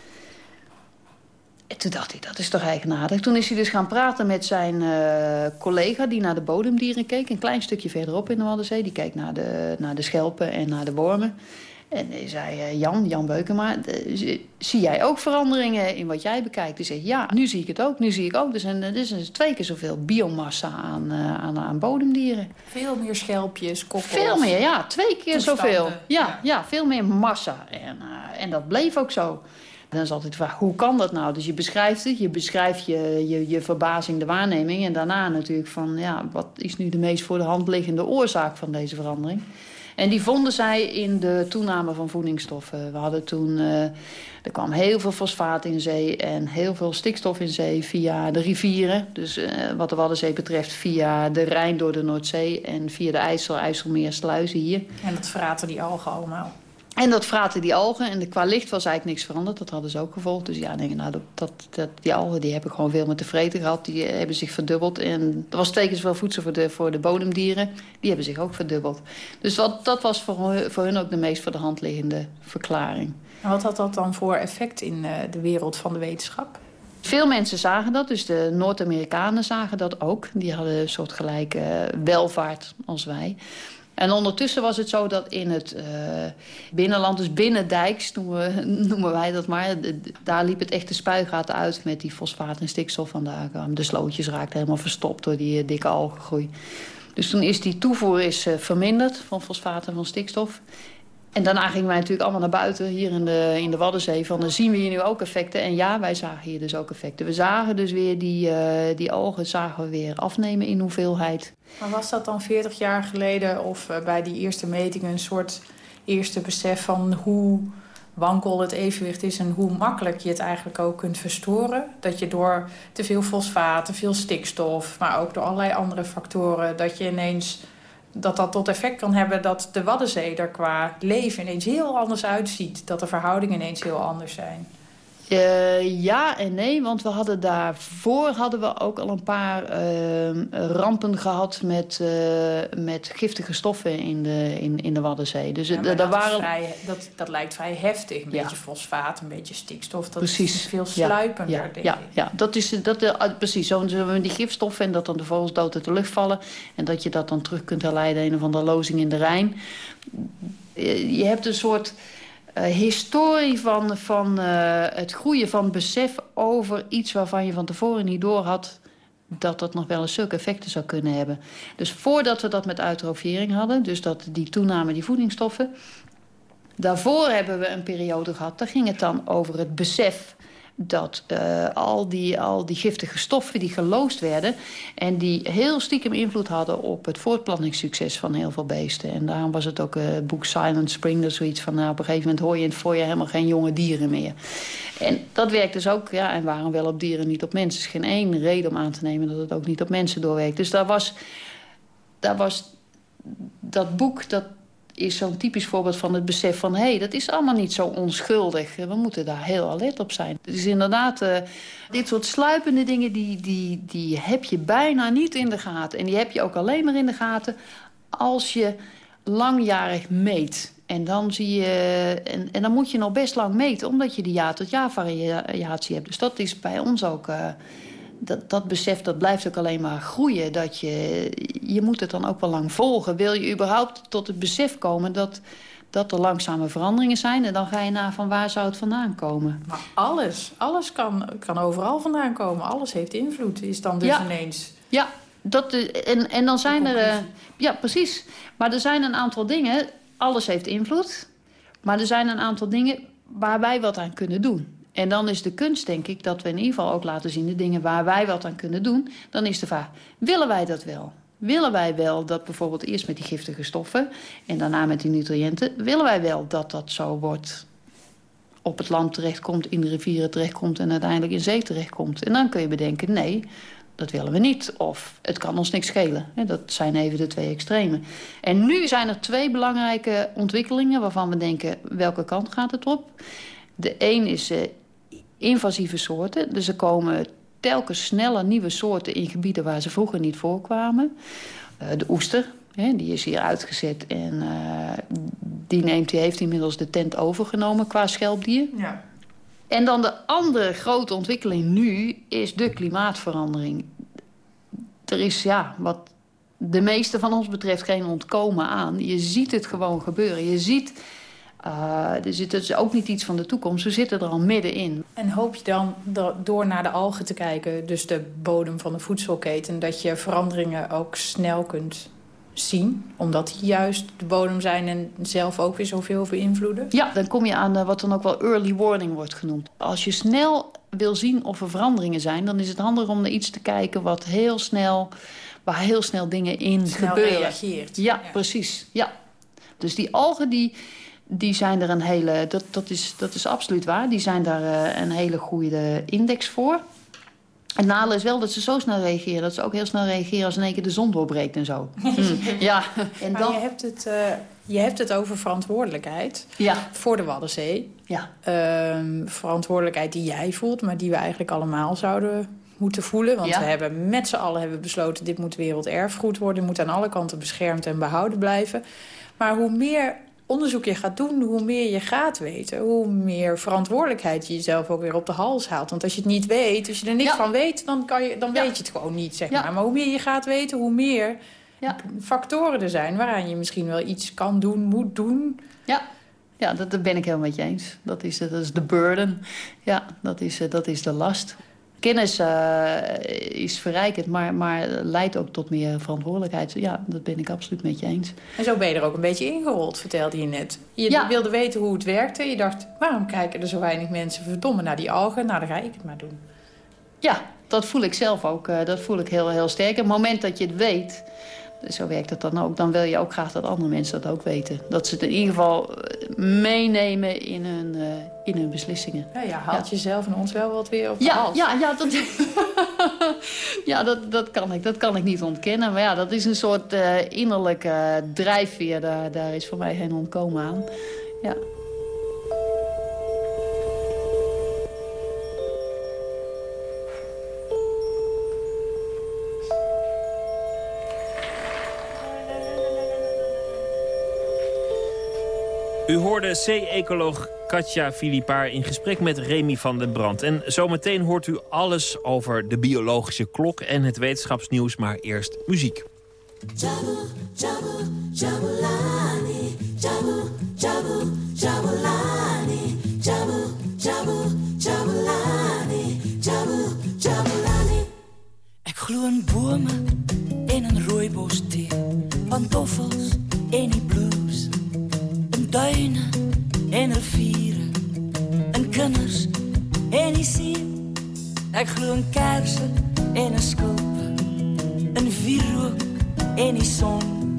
En toen dacht hij, dat is toch eigenaardig. Toen is hij dus gaan praten met zijn uh, collega die naar de bodemdieren keek. Een klein stukje verderop in de Waddenzee. Die keek naar de, naar de schelpen en naar de wormen. En hij zei, uh, Jan, Jan Beukema, zie jij ook veranderingen in wat jij bekijkt? Hij zei, ja, nu zie ik het ook. Nu zie ik ook. Er, zijn, er is dus twee keer zoveel biomassa aan, uh, aan, aan bodemdieren. Veel meer schelpjes, koppels. Veel meer, ja. Twee keer zoveel. Ja, ja, ja. veel meer massa. En, uh, en dat bleef ook zo. Dan is altijd de vraag, hoe kan dat nou? Dus je beschrijft het, je beschrijft je, je, je verbazing, de waarneming... en daarna natuurlijk van, ja, wat is nu de meest voor de hand liggende oorzaak van deze verandering? En die vonden zij in de toename van voedingsstoffen. We hadden toen, uh, er kwam heel veel fosfaat in zee en heel veel stikstof in zee via de rivieren. Dus uh, wat de Waddenzee betreft via de Rijn door de Noordzee en via de IJssel, IJsselmeer, sluizen hier. En dat verraten die algen allemaal. En dat vraten die algen. En de, qua licht was eigenlijk niks veranderd. Dat hadden ze ook gevolgd. Dus ja, denk ik, nou, dat, dat, die algen die hebben gewoon veel met te vreten gehad. Die hebben zich verdubbeld. En er was twee keer zoveel voedsel voor de, voor de bodemdieren. Die hebben zich ook verdubbeld. Dus wat, dat was voor, voor hun ook de meest voor de hand liggende verklaring. En wat had dat dan voor effect in uh, de wereld van de wetenschap? Veel mensen zagen dat, dus de Noord-Amerikanen zagen dat ook. Die hadden een soort gelijke welvaart als wij. En ondertussen was het zo dat in het uh, binnenland, dus binnen dijks noemen, noemen, wij dat maar... De, daar liep het echt de spuigaten uit met die fosfaat en stikstof vandaag. De slootjes raakten helemaal verstopt door die uh, dikke algengroei. Dus toen is die toevoer is, uh, verminderd van fosfaat en van stikstof. En daarna gingen wij natuurlijk allemaal naar buiten, hier in de, in de Waddenzee. Van, dan zien we hier nu ook effecten. En ja, wij zagen hier dus ook effecten. We zagen dus weer die, uh, die algen zagen we weer afnemen in hoeveelheid. Maar was dat dan 40 jaar geleden of uh, bij die eerste metingen... een soort eerste besef van hoe wankel het evenwicht is... en hoe makkelijk je het eigenlijk ook kunt verstoren? Dat je door te veel fosfaat, te veel stikstof... maar ook door allerlei andere factoren... dat je ineens dat dat tot effect kan hebben dat de Waddenzee er qua leven ineens heel anders uitziet. Dat de verhoudingen ineens heel anders zijn. Uh, ja en nee, want we hadden daarvoor hadden we ook al een paar uh, rampen gehad met, uh, met giftige stoffen in de, in, in de Waddenzee. Dus ja, daar waren... Vrij, dat, dat lijkt vrij heftig. Een ja. beetje fosfaat, een beetje stikstof. Dat precies. is veel sluipender, ja, ja, ja, ja, dat is dat, precies. Zo die gifstoffen en dat dan de vogels dood uit de lucht vallen. En dat je dat dan terug kunt herleiden een of andere lozing in de Rijn. Je hebt een soort uh, historie van, van uh, het groeien van besef over iets waarvan je van tevoren niet door had dat dat nog wel eens zulke effecten zou kunnen hebben. Dus voordat we dat met eutrofiëring hadden, dus dat die toename die voedingsstoffen, daarvoor hebben we een periode gehad, daar ging het dan over het besef dat uh, al, die, al die giftige stoffen die geloosd werden... en die heel stiekem invloed hadden op het voortplantingssucces van heel veel beesten. En daarom was het ook uh, het boek Silent Spring, dat zoiets van... Nou, op een gegeven moment hoor je in het voorjaar helemaal geen jonge dieren meer. En dat werkt dus ook, ja, en waarom wel op dieren, niet op mensen? Er is geen één reden om aan te nemen dat het ook niet op mensen doorwerkt. Dus daar was, daar was dat boek, dat is zo'n typisch voorbeeld van het besef van... hé, hey, dat is allemaal niet zo onschuldig. We moeten daar heel alert op zijn. Dus inderdaad, uh, dit soort sluipende dingen... Die, die, die heb je bijna niet in de gaten. En die heb je ook alleen maar in de gaten als je langjarig meet. En dan, zie je, en, en dan moet je nog best lang meten... omdat je die jaar-tot-jaar variatie hebt. Dus dat is bij ons ook... Uh, dat, dat besef dat blijft ook alleen maar groeien. Dat je, je moet het dan ook wel lang volgen. Wil je überhaupt tot het besef komen dat, dat er langzame veranderingen zijn... en dan ga je naar van waar zou het vandaan komen. Maar alles, alles kan, kan overal vandaan komen. Alles heeft invloed, is dan dus ja. ineens... Ja, dat, en, en dan zijn er... Uh, ja, precies. Maar er zijn een aantal dingen... Alles heeft invloed. Maar er zijn een aantal dingen waar wij wat aan kunnen doen. En dan is de kunst, denk ik, dat we in ieder geval ook laten zien... de dingen waar wij wat aan kunnen doen. Dan is de vraag, willen wij dat wel? Willen wij wel dat bijvoorbeeld eerst met die giftige stoffen... en daarna met die nutriënten... willen wij wel dat dat zo wordt op het land terechtkomt... in de rivieren terechtkomt en uiteindelijk in zee terechtkomt? En dan kun je bedenken, nee, dat willen we niet. Of het kan ons niks schelen. Dat zijn even de twee extremen. En nu zijn er twee belangrijke ontwikkelingen... waarvan we denken, welke kant gaat het op? De een is uh, invasieve soorten. Dus er komen telkens sneller nieuwe soorten in gebieden waar ze vroeger niet voorkwamen. Uh, de oester, hè, die is hier uitgezet en uh, die, neemt, die heeft inmiddels de tent overgenomen qua schelpdier. Ja. En dan de andere grote ontwikkeling nu is de klimaatverandering. Er is, ja, wat de meeste van ons betreft geen ontkomen aan. Je ziet het gewoon gebeuren. Je ziet uh, dus het is ook niet iets van de toekomst. We zitten er al middenin. En hoop je dan door naar de algen te kijken... dus de bodem van de voedselketen... dat je veranderingen ook snel kunt zien? Omdat die juist de bodem zijn en zelf ook weer zoveel beïnvloeden? Ja, dan kom je aan uh, wat dan ook wel early warning wordt genoemd. Als je snel wil zien of er veranderingen zijn... dan is het handig om naar iets te kijken wat heel snel... waar heel snel dingen in snel gebeuren. reageert. Ja, ja, precies. Ja. Dus die algen die die zijn er een hele, dat, dat, is, dat is absoluut waar, die zijn daar uh, een hele goede index voor. Het nadeel is wel dat ze zo snel reageren. Dat ze ook heel snel reageren als in één keer de zon doorbreekt en zo. Hmm. ja. En dan... je, hebt het, uh, je hebt het over verantwoordelijkheid ja. voor de Waddenzee. Ja. Uh, verantwoordelijkheid die jij voelt, maar die we eigenlijk allemaal zouden moeten voelen. Want ja. we hebben met z'n allen hebben besloten... dit moet werelderfgoed worden, moet aan alle kanten beschermd en behouden blijven. Maar hoe meer onderzoek je gaat doen, hoe meer je gaat weten... hoe meer verantwoordelijkheid je jezelf ook weer op de hals haalt. Want als je het niet weet, als je er niks ja. van weet... dan, kan je, dan ja. weet je het gewoon niet, zeg maar. Maar hoe meer je gaat weten, hoe meer factoren er zijn... waaraan je misschien wel iets kan doen, moet doen. Ja, ja dat, dat ben ik helemaal met je eens. Dat is, dat is de burden. Ja, dat is, dat is de last. Kennis uh, is verrijkend, maar, maar leidt ook tot meer verantwoordelijkheid. Ja, dat ben ik absoluut met je eens. En zo ben je er ook een beetje ingerold, vertelde je net. Je ja. wilde weten hoe het werkte. Je dacht, waarom kijken er zo weinig mensen verdomme naar die algen? Nou, dan ga ik het maar doen. Ja, dat voel ik zelf ook. Uh, dat voel ik heel, heel sterk. Op het moment dat je het weet, zo werkt het dan ook... dan wil je ook graag dat andere mensen dat ook weten. Dat ze het in ieder geval meenemen in hun, uh, in hun beslissingen. Ja, ja haalt ja. jezelf en ons wel wat weer op de ja, hals. Ja, ja, dat, ja dat, dat, kan ik, dat kan ik niet ontkennen. Maar ja, dat is een soort uh, innerlijke drijfveer. Daar, daar is voor mij geen ontkomen aan. Ja. U hoorde zee-ecoloog Katja Filipaar in gesprek met Remy van den Brand. En zometeen hoort u alles over de biologische klok en het wetenschapsnieuws, maar eerst muziek. Ik gloe een boom in een rooibos thee, pantoffels in die kinders en see. Ek glo in kersse en 'n skulpe, in wierook en die son,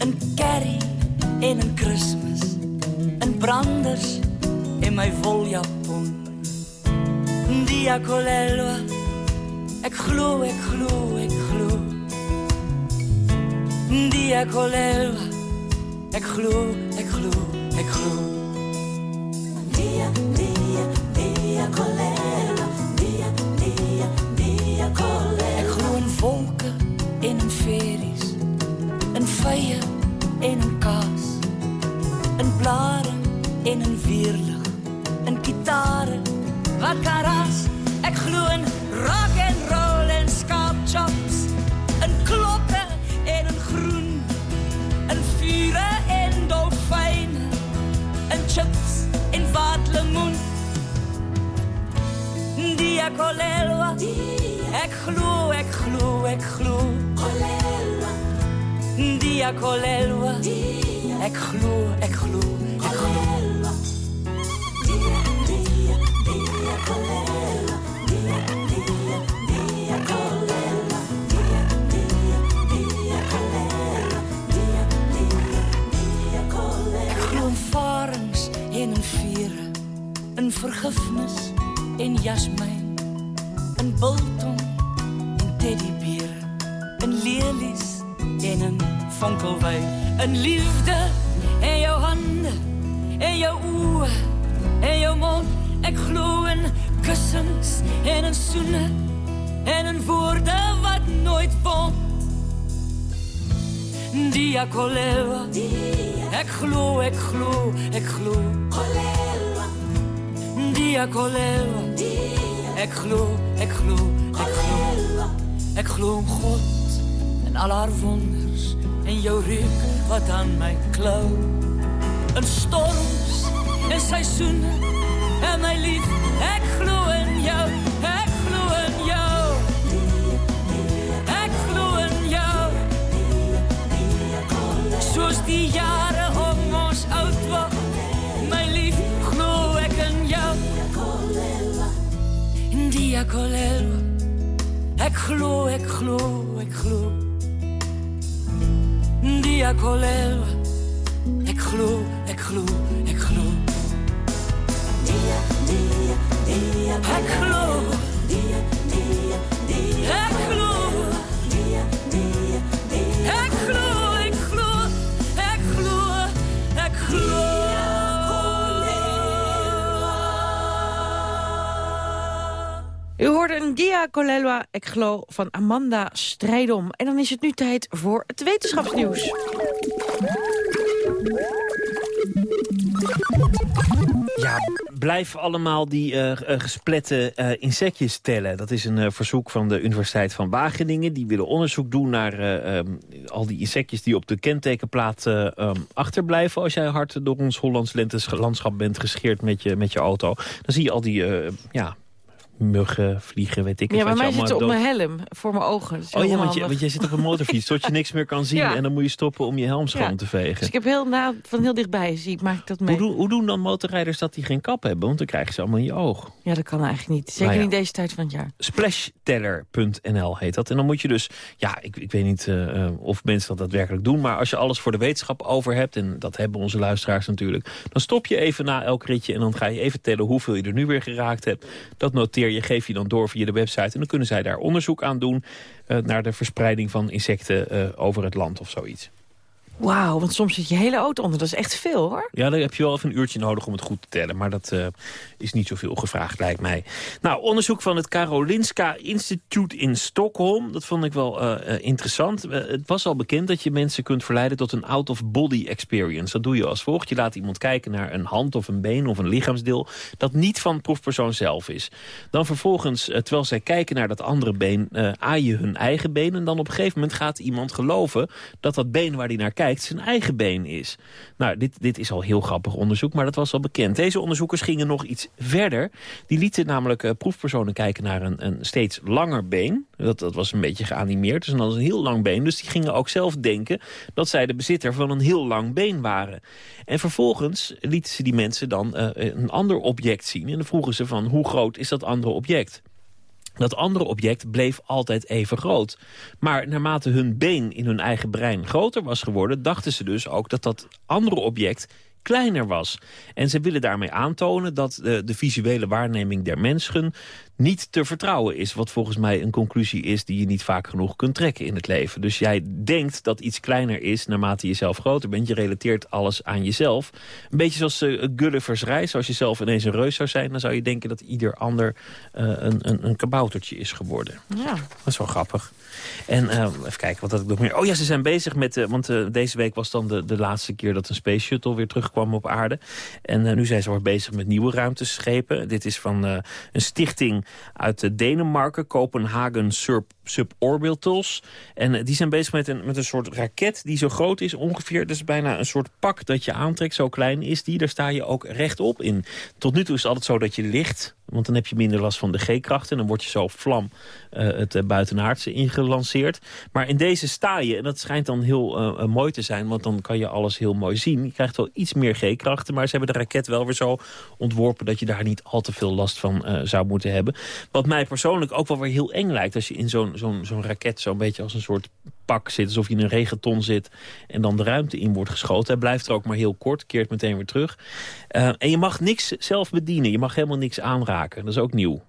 in curry en in Kersfees, in branders en my woljapon. Dia kolelwa, ek glo, ek glo, ek glo. Dia kolelwa, ek glo, ek 41, een gitaar, wat karas. Ik gloe in rock and roll en scalp chops, in klokken in een groen, een vure en dolfijn, in chips in wat Die ek olelwa, Ik gloe, ik gloe, ek glo. ik gloe, ik gloe, ik gloe. ek glo. Dia kolelwa, dia, dia, dia kolelwa, dia, dia, dia kolelwa, dia, dia, dia kolelwa. Ek glo in varings en in vere, in vergifnis en jasmijn, in biltong en teddybeer, in lelies in vonkelwijn, in liefde en jou hande en jou oë en jou mond. Kussens en in soene en in woorde wat nooit wond. Dia kolelwa, ek glo, ek glo, ek glo. Kolelwa. Dia kolelwa, ek glo, ek glo, ek glo. Ek glo in God en al haar wonders en jou reuk wat aan my klou. In storms en seisoene en my lief, die jare om ons oud my lief, glo ek in jou. Dia kolelwa, ek glo, ek glo, ek glo. Dia kolelwa, ek glo, ek glo, ek glo. U hoorde een Dia Colelwa, ik geloof, van Amanda Strijdom. En dan is het nu tijd voor het wetenschapsnieuws. Ja, blijf allemaal die eh, gesplette eh, insectjes tellen. Dat is een verzoek van de Universiteit van Wageningen. Die willen onderzoek doen naar eh, ehm, al die insectjes die op de kentekenplaat eh, ehm, achterblijven. Als jij hard door ons Hollands landschap bent gescheerd met je, met je auto. Dan zie je al die ja, muggen, vliegen, weet ik Ja, je mij zit op dood- mijn helm, voor mijn ogen. Oh ja, want, je, want jij zit op een motorfiets, tot je niks meer kan zien. Ja. En dan moet je stoppen om je helm schoon Ja. te vegen. Dus ik heb heel na, van heel dichtbij, zie ik, maak ik dat mee. Hoe, doen, hoe doen dan motorrijders dat die geen kap hebben? Want dan krijgen ze allemaal in je oog. Ja, dat kan eigenlijk niet. Zeker Nou ja. niet deze tijd van het jaar. Splashteller.nl heet dat. En dan moet je dus, ja, ik, ik weet niet eh, eh, of mensen dat daadwerkelijk doen... maar als je alles voor de wetenschap over hebt... en dat hebben onze luisteraars natuurlijk... dan stop je even na elk ritje en dan ga je even tellen... hoeveel je er nu weer geraakt hebt. Dat noteer je, geef je dan door via de website... en dan kunnen zij daar onderzoek aan doen... eh, naar de verspreiding van insecten eh, over het land of zoiets. Wauw, want soms zit je hele auto onder. Dat is echt veel, hoor. Ja, dan heb je wel even een uurtje nodig om het goed te tellen. Maar dat eh, is niet zoveel gevraagd, lijkt mij. Nou, onderzoek van het Karolinska Institute in Stockholm. Dat vond ik wel eh, eh, interessant. Het was al bekend dat je mensen kunt verleiden tot een out-of-body experience. Dat doe je als volgt. Je laat iemand kijken naar een hand of een been of een lichaamsdeel... dat niet van proefpersoon zelf is. Dan vervolgens, terwijl zij kijken naar dat andere been... aai je hun eigen been. En dan op een gegeven moment gaat iemand geloven... dat dat been waar die naar kijkt zijn eigen been is. Nou, dit, dit is al heel grappig onderzoek, maar dat was al bekend. Deze onderzoekers gingen nog iets verder. Die lieten namelijk uh, proefpersonen kijken naar een, een steeds langer been. Dat, dat was een beetje geanimeerd, dus dan was een heel lang been. Dus die gingen ook zelf denken dat zij de bezitter van een heel lang been waren. En vervolgens lieten ze die mensen dan uh, een ander object zien. En dan vroegen ze van hoe groot is dat andere object? Dat andere object bleef altijd even groot. Maar naarmate hun been in hun eigen brein groter was geworden... dachten ze dus ook dat dat andere object kleiner was. En ze willen daarmee aantonen dat de, de visuele waarneming der mensen niet te vertrouwen is. Wat volgens mij een conclusie is die je niet vaak genoeg kunt trekken in het leven. Dus jij denkt dat iets kleiner is naarmate je zelf groter bent. Je relateert alles aan jezelf. Een beetje zoals uh, Gulliver's reis. Als je zelf ineens een reus zou zijn... dan zou je denken dat ieder ander uh, een, een, een kaboutertje is geworden. Ja. Dat is wel grappig. En uh, even kijken, wat had ik nog meer? Oh ja, ze zijn bezig met... Uh, want uh, deze week was dan de, de laatste keer dat een Space Shuttle weer terugkwam op aarde. En nu zijn ze weer bezig met nieuwe ruimteschepen. Dit is van een stichting uit Denemarken, Kopenhagen Sub Suborbitals. En die zijn bezig met een, met een soort raket die zo groot is ongeveer. Dus bijna een soort pak dat je aantrekt, zo klein is die. Daar sta je ook rechtop in. Tot nu toe is het altijd zo dat je ligt want dan heb je minder last van de G-kracht. En dan word je zo vlam het uh, buitenaardse ingelanceerd. Maar in deze sta je, en dat schijnt dan heel uh, mooi te zijn... want dan kan je alles heel mooi zien. Je krijgt wel iets meer G-krachten, maar ze hebben de raket wel weer zo ontworpen... dat je daar niet al te veel last van zou moeten hebben. Wat mij persoonlijk ook wel weer heel eng lijkt... als je in zo'n zo'n zo'n raket zo'n beetje als een soort pak zit... alsof je in een regenton zit en dan de ruimte in wordt geschoten. Hij blijft er ook maar heel kort, keert meteen weer terug. en je mag niks zelf bedienen, je mag helemaal niks aanraken. Dat is ook nieuw.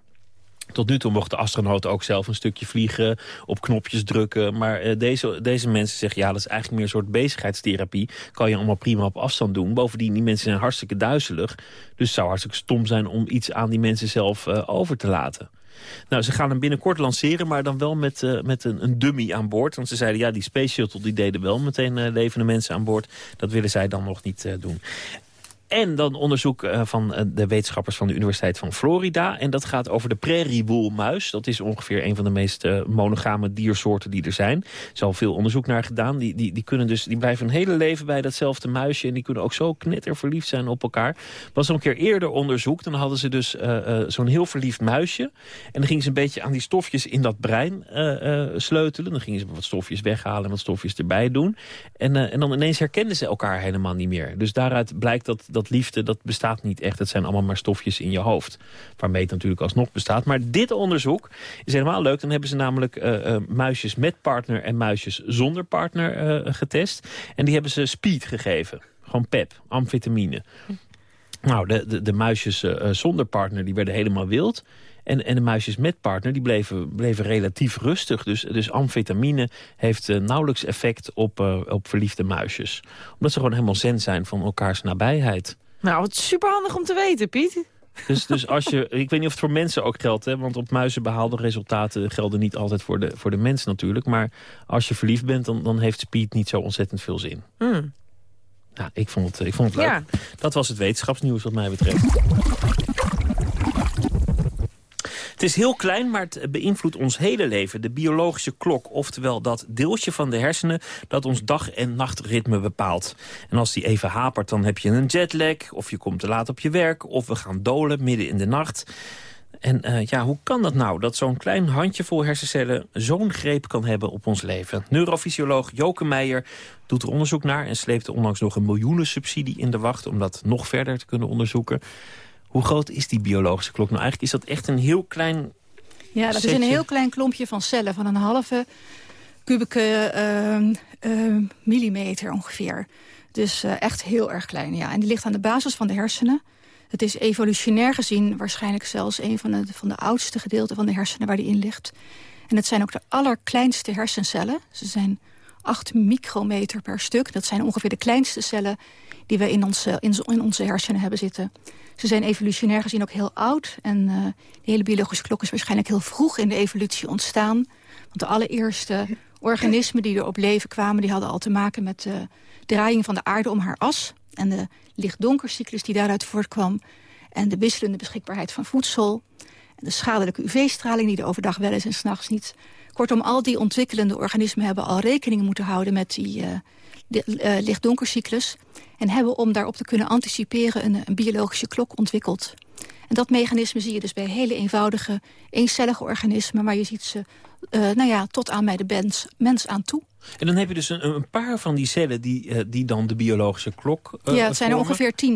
Tot nu toe mochten astronauten ook zelf een stukje vliegen, op knopjes drukken. Maar uh, deze, deze mensen zeggen, ja, dat is eigenlijk meer een soort bezigheidstherapie. Kan je allemaal prima op afstand doen. Bovendien, die mensen zijn hartstikke duizelig. Dus het zou hartstikke stom zijn om iets aan die mensen zelf uh, over te laten. Nou, ze gaan hem binnenkort lanceren, maar dan wel met, uh, met een, een, dummy aan boord. Want ze zeiden, ja, die Space Shuttle die deden wel meteen levende mensen aan boord. Dat willen zij dan nog niet doen. En dan onderzoek uh, van uh, de wetenschappers van de Universiteit van Florida. En dat gaat over de prairiewoelmuis. Dat is ongeveer een van de meest uh, monogame diersoorten die er zijn. Er is al veel onderzoek naar gedaan. Die, die, die, kunnen dus, die blijven een hele leven bij datzelfde muisje. En die kunnen ook zo knetter verliefd zijn op elkaar. Was een keer eerder onderzoek. Dan hadden ze dus zo'n heel verliefd muisje. En dan gingen ze een beetje aan die stofjes in dat brein sleutelen. Dan gingen ze wat stofjes weghalen en wat stofjes erbij doen. En, en dan ineens herkenden ze elkaar helemaal niet meer. Dus daaruit blijkt dat dat liefde, dat bestaat niet echt. Het zijn allemaal maar stofjes in je hoofd. Waarmee het natuurlijk alsnog bestaat. Maar dit onderzoek is helemaal leuk. Dan hebben ze namelijk uh, muisjes met partner en muisjes zonder partner uh, getest. En die hebben ze speed gegeven. Gewoon pep, amfetamine. Nou, de, de, de muisjes zonder partner die werden helemaal wild. En, en de muisjes met partner die bleven, bleven relatief rustig. Dus, dus amfetamine heeft uh, nauwelijks effect op, uh, op verliefde muisjes. Omdat ze gewoon helemaal zen zijn van elkaars nabijheid. Nou, wat superhandig om te weten, Piet. Dus, dus als je, ik weet niet of het voor mensen ook geldt, hè, want op muizen behaalde resultaten gelden niet altijd voor de, voor de mens natuurlijk. Maar als je verliefd bent, dan, dan heeft speed niet zo ontzettend veel zin. Nou, ik vond het, ik vond het leuk. Ja. Dat was het wetenschapsnieuws wat mij betreft. Het is heel klein, maar het beïnvloedt ons hele leven. De biologische klok, oftewel dat deeltje van de hersenen... dat ons dag- en nachtritme bepaalt. En als die even hapert, dan heb je een jetlag... of je komt te laat op je werk, of we gaan dolen midden in de nacht... En uh, ja, hoe kan dat nou, dat zo'n klein handjevol hersencellen zo'n greep kan hebben op ons leven? Neurofysioloog Joke Meijer doet er onderzoek naar... en sleept onlangs nog een miljoenensubsidie in de wacht... om dat nog verder te kunnen onderzoeken. Hoe groot is die biologische klok nou? Eigenlijk is dat echt een heel klein Ja, dat setje. is een heel klein klompje van cellen van een halve kubieke uh, uh, millimeter ongeveer. Dus uh, echt heel erg klein, ja. En die ligt aan de basis van de hersenen. Het is evolutionair gezien waarschijnlijk zelfs een van de, van de oudste gedeelten van de hersenen waar die in ligt. En het zijn ook de allerkleinste hersencellen. Ze zijn 8 micrometer per stuk. Dat zijn ongeveer de kleinste cellen die we in onze, in, onze hersenen hebben zitten. Ze zijn evolutionair gezien ook heel oud. En uh, die hele biologische klok is waarschijnlijk heel vroeg in de evolutie ontstaan. Want de allereerste organismen die er op leven kwamen... die hadden al te maken met de draaiing van de aarde om haar as. En de licht-donkercyclus die daaruit voortkwam. En de wisselende beschikbaarheid van voedsel. En de schadelijke UV-straling die er overdag wel is en s'nachts niet. Kortom, al die ontwikkelende organismen hebben al rekening moeten houden met die... De uh, licht-donkercyclus... en hebben om daarop te kunnen anticiperen een, een biologische klok ontwikkeld. En dat mechanisme zie je dus bij hele eenvoudige, eencellige organismen... maar je ziet ze uh, nou ja, tot aan bij de mens, mens aan toe. En dan heb je dus een, een paar van die cellen die, uh, die dan de biologische klok uh, Ja, het zijn er ongeveer 10.000.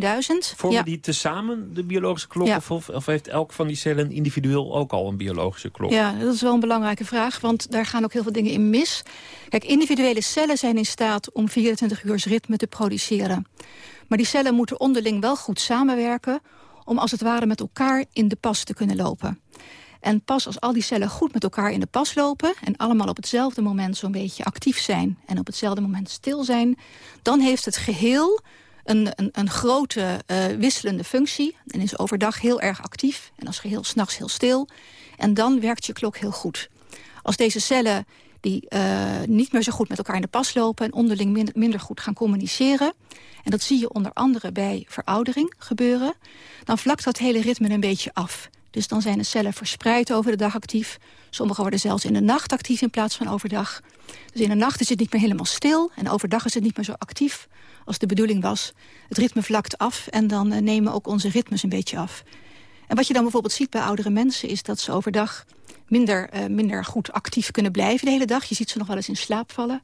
Vormen ja. die tezamen de biologische klok? Ja. Of, of, heeft elk van die cellen individueel ook al een biologische klok? Ja, dat is wel een belangrijke vraag, want daar gaan ook heel veel dingen in mis. Kijk, individuele cellen zijn in staat om 24 uur ritme te produceren. Maar die cellen moeten onderling wel goed samenwerken... om als het ware met elkaar in de pas te kunnen lopen. En pas als al die cellen goed met elkaar in de pas lopen... en allemaal op hetzelfde moment zo'n beetje actief zijn... en op hetzelfde moment stil zijn... dan heeft het geheel een, een, een grote uh, wisselende functie... en is overdag heel erg actief en als geheel s'nachts heel stil. En dan werkt je klok heel goed. Als deze cellen die uh, niet meer zo goed met elkaar in de pas lopen... en onderling minder, goed gaan communiceren... en dat zie je onder andere bij veroudering gebeuren... dan vlakt dat hele ritme een beetje af... Dus dan zijn de cellen verspreid over de dag actief. Sommige worden zelfs in de nacht actief in plaats van overdag. Dus in de nacht is het niet meer helemaal stil... en overdag is het niet meer zo actief als de bedoeling was. Het ritme vlakt af en dan uh, nemen ook onze ritmes een beetje af. En wat je dan bijvoorbeeld ziet bij oudere mensen... is dat ze overdag minder, uh, minder goed actief kunnen blijven de hele dag. Je ziet ze nog wel eens in slaap vallen.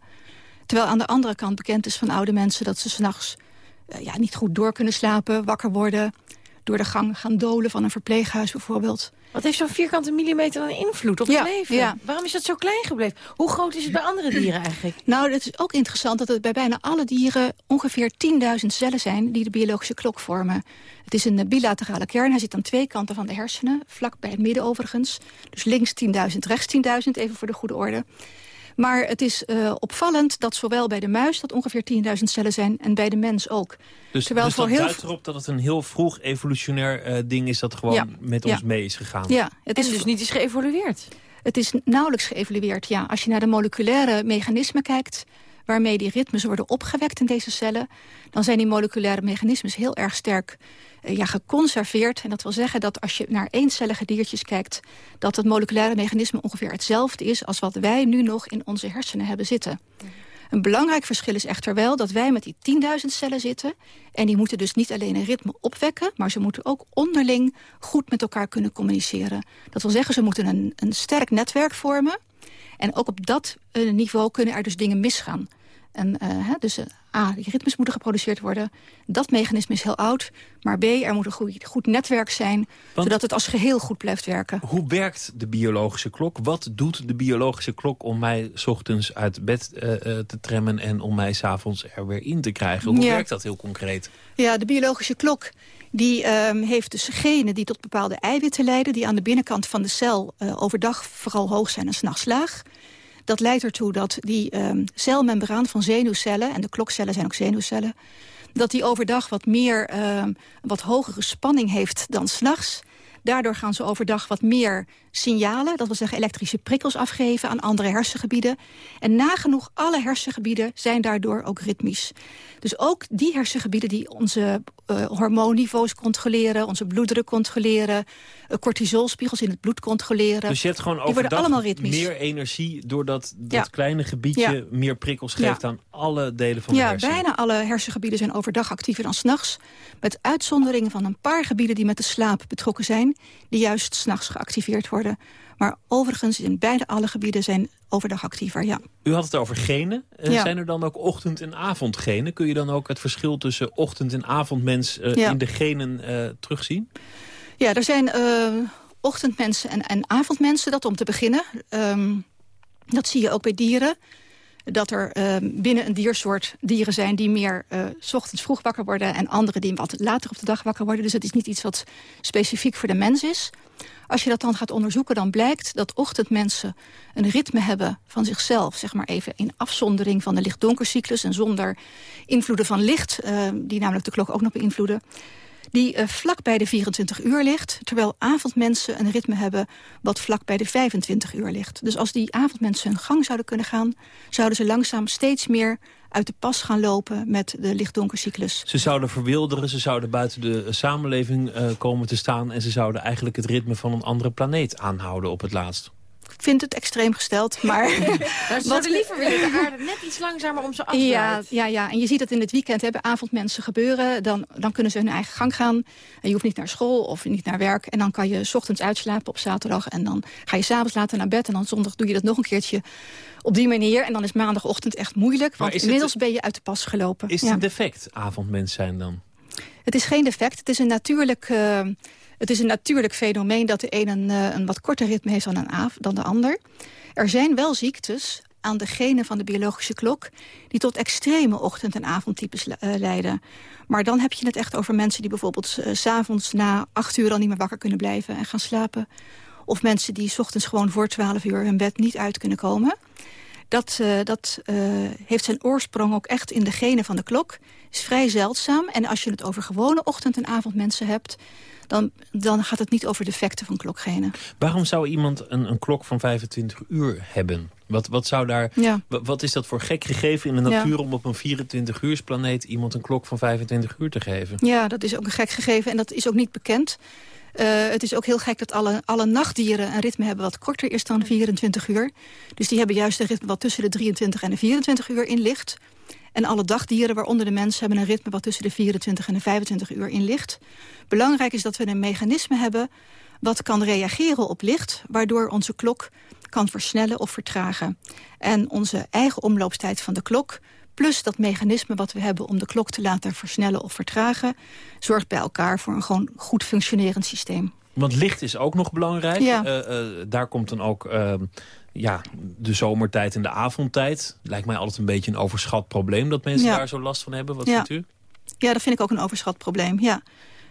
Terwijl aan de andere kant bekend is van oude mensen... dat ze s'nachts uh, ja, niet goed door kunnen slapen, wakker worden door de gang gaan dolen van een verpleeghuis bijvoorbeeld. Wat heeft zo'n vierkante millimeter dan invloed op ja, het leven? Ja. Waarom is dat zo klein gebleven? Hoe groot is het bij andere dieren eigenlijk? Nou, het is ook interessant dat het bij bijna alle dieren ongeveer 10.000 cellen zijn die de biologische klok vormen. Het is een bilaterale kern. Hij zit aan twee kanten van de hersenen, vlak bij het midden overigens. Dus links 10.000, rechts 10.000, even voor de goede orde. Maar het is uh, opvallend dat zowel bij de muis dat ongeveer 10.000 cellen zijn... en bij de mens ook. Dus, Terwijl dus voor dat heel duidt erop dat het een heel vroeg evolutionair uh, ding is... dat gewoon ja. met ja. ons mee is gegaan. Ja, het en is dus niet is geëvolueerd? Het is nauwelijks geëvolueerd, ja. Als je naar de moleculaire mechanismen kijkt waarmee die ritmes worden opgewekt in deze cellen... dan zijn die moleculaire mechanismes heel erg sterk ja, geconserveerd. En dat wil zeggen dat als je naar eencellige diertjes kijkt... dat het moleculaire mechanisme ongeveer hetzelfde is... als wat wij nu nog in onze hersenen hebben zitten. Een belangrijk verschil is echter wel dat wij met die 10.000 cellen zitten... en die moeten dus niet alleen een ritme opwekken... maar ze moeten ook onderling goed met elkaar kunnen communiceren. Dat wil zeggen, ze moeten een, een sterk netwerk vormen... en ook op dat uh, niveau kunnen er dus dingen misgaan. En, hè, dus A, die ritmes moeten geproduceerd worden. Dat mechanisme is heel oud. Maar B, er moet een goed, goed netwerk zijn... Want, zodat het als geheel goed blijft werken. Hoe werkt de biologische klok? Wat doet de biologische klok om mij s ochtends uit bed uh, te tremmen... en om mij s'avonds er weer in te krijgen? Hoe ja. werkt dat heel concreet? Ja, de biologische klok die um, heeft dus genen die tot bepaalde eiwitten leiden... die aan de binnenkant van de cel overdag vooral hoog zijn en s'nachts laag... Dat leidt ertoe dat die um, celmembraan van zenuwcellen... en de klokcellen zijn ook zenuwcellen... dat die overdag wat meer, um, wat hogere spanning heeft dan s'nachts. Daardoor gaan ze overdag wat meer signalen... dat wil zeggen elektrische prikkels afgeven aan andere hersengebieden. En nagenoeg alle hersengebieden zijn daardoor ook ritmisch. Dus ook die hersengebieden die onze uh, hormoonniveaus controleren... onze bloeddruk controleren, uh, cortisolspiegels in het bloed controleren... Dus je hebt gewoon die worden overdag allemaal ritmisch. meer energie... doordat dat Ja. kleine gebiedje Ja. meer prikkels geeft Ja. aan alle delen van de Ja, hersenen. bijna alle hersengebieden zijn overdag actiever dan s'nachts. Met uitzondering van een paar gebieden die met de slaap betrokken zijn... die juist s'nachts geactiveerd worden. Maar overigens in bijna alle gebieden zijn overdag actiever, ja. U had het over genen. Eh, Ja. Zijn er dan ook ochtend- en avondgenen? Kun je dan ook het verschil tussen ochtend- en avondmens eh, Ja. in de genen eh, terugzien? Ja, er zijn ochtendmensen en, en avondmensen, dat om te beginnen. Ehm, dat zie je ook bij dieren. Dat er ehm, binnen een diersoort dieren zijn die meer eh, ochtends vroeg wakker worden... en andere die wat later op de dag wakker worden. Dus het is niet iets wat specifiek voor de mens is. Als je dat dan gaat onderzoeken, dan blijkt dat ochtendmensen een ritme hebben van zichzelf. Zeg maar even in afzondering van de licht-donkercyclus en zonder invloeden van licht. eh, die namelijk de klok ook nog beïnvloeden die eh, vlak bij de 24 uur ligt... terwijl avondmensen een ritme hebben wat vlak bij de 25 uur ligt. Dus als die avondmensen hun gang zouden kunnen gaan... zouden ze langzaam steeds meer uit de pas gaan lopen met de licht-donkercyclus. Ze zouden verwilderen, ze zouden buiten de eh, samenleving eh, komen te staan... en ze zouden eigenlijk het ritme van een andere planeet aanhouden op het laatst. Vind het extreem gesteld, maar... Nou, ze zouden liever willen de aarde net iets langzamer om ze af ja, ja, ja, en je ziet dat in het weekend hebben avondmensen gebeuren. Dan, dan kunnen ze hun eigen gang gaan. En je hoeft niet naar school of niet naar werk. En dan kan je s ochtends uitslapen op zaterdag. En dan ga je s'avonds later naar bed. En dan zondag doe je dat nog een keertje op die manier. En dan is maandagochtend echt moeilijk. Want inmiddels ben je uit de pas gelopen. Is het een defect, avondmens zijn dan? Het is geen defect. Het is een natuurlijk... Uh, het is een natuurlijk fenomeen dat de een een, uh, een wat korter ritme heeft dan, dan de ander. Er zijn wel ziektes aan de genen van de biologische klok... die tot extreme ochtend- en avondtypes uh, leiden. Maar dan heb je het echt over mensen die bijvoorbeeld... s s'avonds na acht uur al niet meer wakker kunnen blijven en gaan slapen. Of mensen die s ochtends gewoon voor twaalf uur hun bed niet uit kunnen komen. Dat, dat heeft zijn oorsprong ook echt in de genen van de klok. Is vrij zeldzaam. En als je het over gewone ochtend- en avondmensen hebt... Dan, dan gaat het niet over defecten van klokgenen. Waarom zou iemand een, een klok van 25 uur hebben? Wat, wat, zou daar, ja. wat is dat voor gek gegeven in de natuur... Ja. om op een 24-uursplaneet iemand een klok van 25 uur te geven? Ja, dat is ook een gek gegeven en dat is ook niet bekend. Uh, het is ook heel gek dat alle, alle nachtdieren een ritme hebben wat korter is dan 24 uur. Dus die hebben juist een ritme wat tussen de 23 en de 24 uur in ligt. En alle dagdieren, waaronder de mens, hebben een ritme wat tussen de 24 en de 25 uur in ligt. Belangrijk is dat we een mechanisme hebben wat kan reageren op licht, waardoor onze klok kan versnellen of vertragen. En onze eigen omloopstijd van de klok plus dat mechanisme wat we hebben om de klok te laten versnellen of vertragen... zorgt bij elkaar voor een gewoon goed functionerend systeem. Want licht is ook nog belangrijk. Ja. Uh, uh, daar komt dan ook uh, ja, de zomertijd en de avondtijd. Lijkt mij altijd een beetje een overschat probleem... dat mensen ja. daar zo last van hebben. Wat ja. vindt u? Ja, dat vind ik ook een overschat probleem, ja.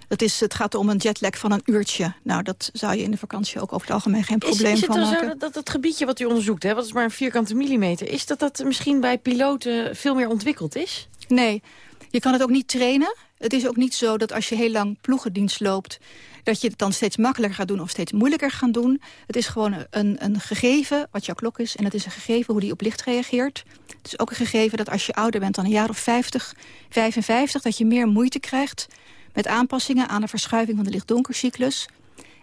Het, is, het gaat om een jetlag van een uurtje. Nou, dat zou je in de vakantie ook over het algemeen geen probleem is, is het van dan maken. zo dat, dat het gebiedje wat u onderzoekt, hè, wat is maar een vierkante millimeter... is dat dat misschien bij piloten veel meer ontwikkeld is? Nee, je kan het ook niet trainen. Het is ook niet zo dat als je heel lang ploegendienst loopt... dat je het dan steeds makkelijker gaat doen of steeds moeilijker gaat doen. Het is gewoon een, een gegeven wat jouw klok is. En het is een gegeven hoe die op licht reageert. Het is ook een gegeven dat als je ouder bent dan een jaar of 50, 55... dat je meer moeite krijgt met aanpassingen aan de verschuiving van de licht-donkercyclus.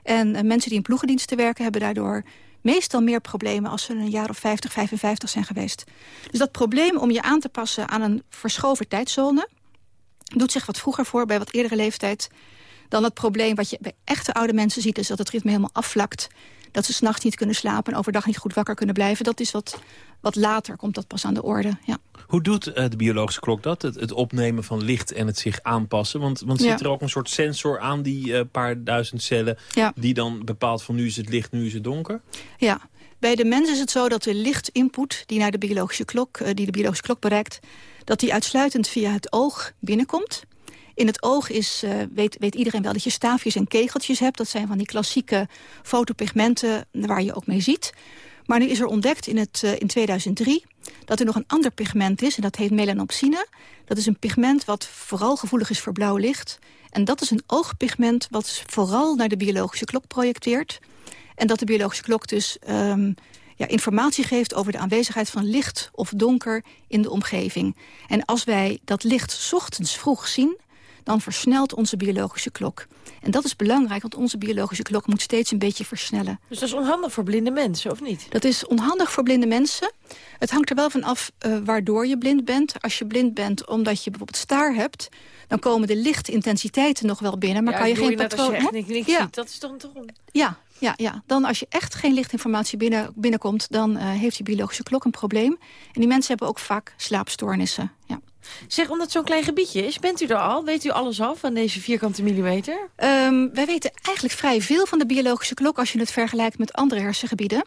En uh, mensen die in ploegendiensten werken hebben daardoor meestal meer problemen als ze een jaar of 50, 55 zijn geweest. Dus dat probleem om je aan te passen aan een verschoven tijdzone... doet zich wat vroeger voor, bij wat eerdere leeftijd... dan het probleem wat je bij echte oude mensen ziet... is dat het ritme helemaal afvlakt. Dat ze s'nachts niet kunnen slapen en overdag niet goed wakker kunnen blijven. Dat is wat, wat later komt dat pas aan de orde, ja. Hoe doet uh, de biologische klok dat? Het, het, opnemen van licht en het zich aanpassen? Want, want Ja. zit er ook een soort sensor aan die uh, paar duizend cellen... Ja. die dan bepaalt van nu is het licht, nu is het donker? Ja, bij de mens is het zo dat de lichtinput die naar de biologische klok, uh, die de biologische klok bereikt, dat die uitsluitend via het oog binnenkomt. In het oog is, uh, weet, weet iedereen wel dat je staafjes en kegeltjes hebt. Dat zijn van die klassieke fotopigmenten waar je ook mee ziet. Maar nu is er ontdekt in, het, uh, in 2003 dat er nog een ander pigment is. En dat heet melanopsine. Dat is een pigment wat vooral gevoelig is voor blauw licht. En dat is een oogpigment wat vooral naar de biologische klok projecteert. En dat de biologische klok dus um, ja, informatie geeft over de aanwezigheid van licht of donker in de omgeving. En als wij dat licht 's ochtends vroeg zien, dan versnelt onze biologische klok. En dat is belangrijk, want onze biologische klok moet steeds een beetje versnellen. Dus dat is onhandig voor blinde mensen, of niet? Dat is onhandig voor blinde mensen. Het hangt er wel van af uh, waardoor je blind bent. Als je blind bent omdat je bijvoorbeeld staar hebt... dan komen de lichtintensiteiten nog wel binnen, maar ja, kan je geen patroon... patroon... Als je echt niks ja. ziet, dat is toch een... Ja, ja, ja. Dan als je echt geen lichtinformatie binnen, binnenkomt... dan uh, heeft je biologische klok een probleem. En die mensen hebben ook vaak slaapstoornissen, ja. Zeg, omdat het zo'n klein gebiedje is, bent u er al? Weet u alles al van deze vierkante millimeter? Um, wij weten eigenlijk vrij veel van de biologische klok... als je het vergelijkt met andere hersengebieden.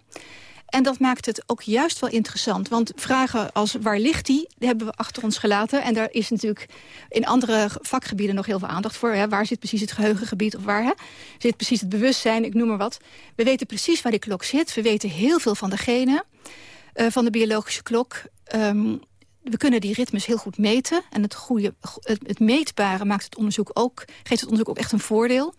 En dat maakt het ook juist wel interessant. Want vragen als waar ligt die, hebben we achter ons gelaten. En daar is natuurlijk in andere vakgebieden nog heel veel aandacht voor. Hè. Waar zit precies het geheugengebied of waar hè? zit precies het bewustzijn, ik noem maar wat. We weten precies waar die klok zit. We weten heel veel van de genen uh, van de biologische klok... Um, we kunnen die ritmes heel goed meten. En het, goede, het meetbare maakt het onderzoek ook, geeft het onderzoek ook echt een voordeel.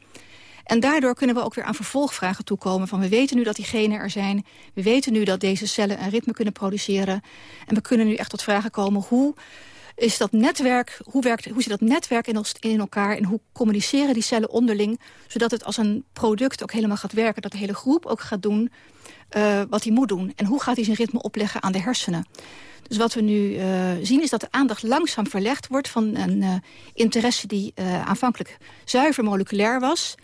En daardoor kunnen we ook weer aan vervolgvragen toekomen. Van we weten nu dat die genen er zijn. We weten nu dat deze cellen een ritme kunnen produceren. En we kunnen nu echt tot vragen komen hoe is dat netwerk, hoe, werkt, hoe zit dat netwerk in, elkaar... en hoe communiceren die cellen onderling... zodat het als een product ook helemaal gaat werken. Dat de hele groep ook gaat doen uh, wat hij moet doen. En hoe gaat hij zijn ritme opleggen aan de hersenen. Dus wat we nu uh, zien is dat de aandacht langzaam verlegd wordt... van een uh, interesse die aanvankelijk zuiver moleculair was...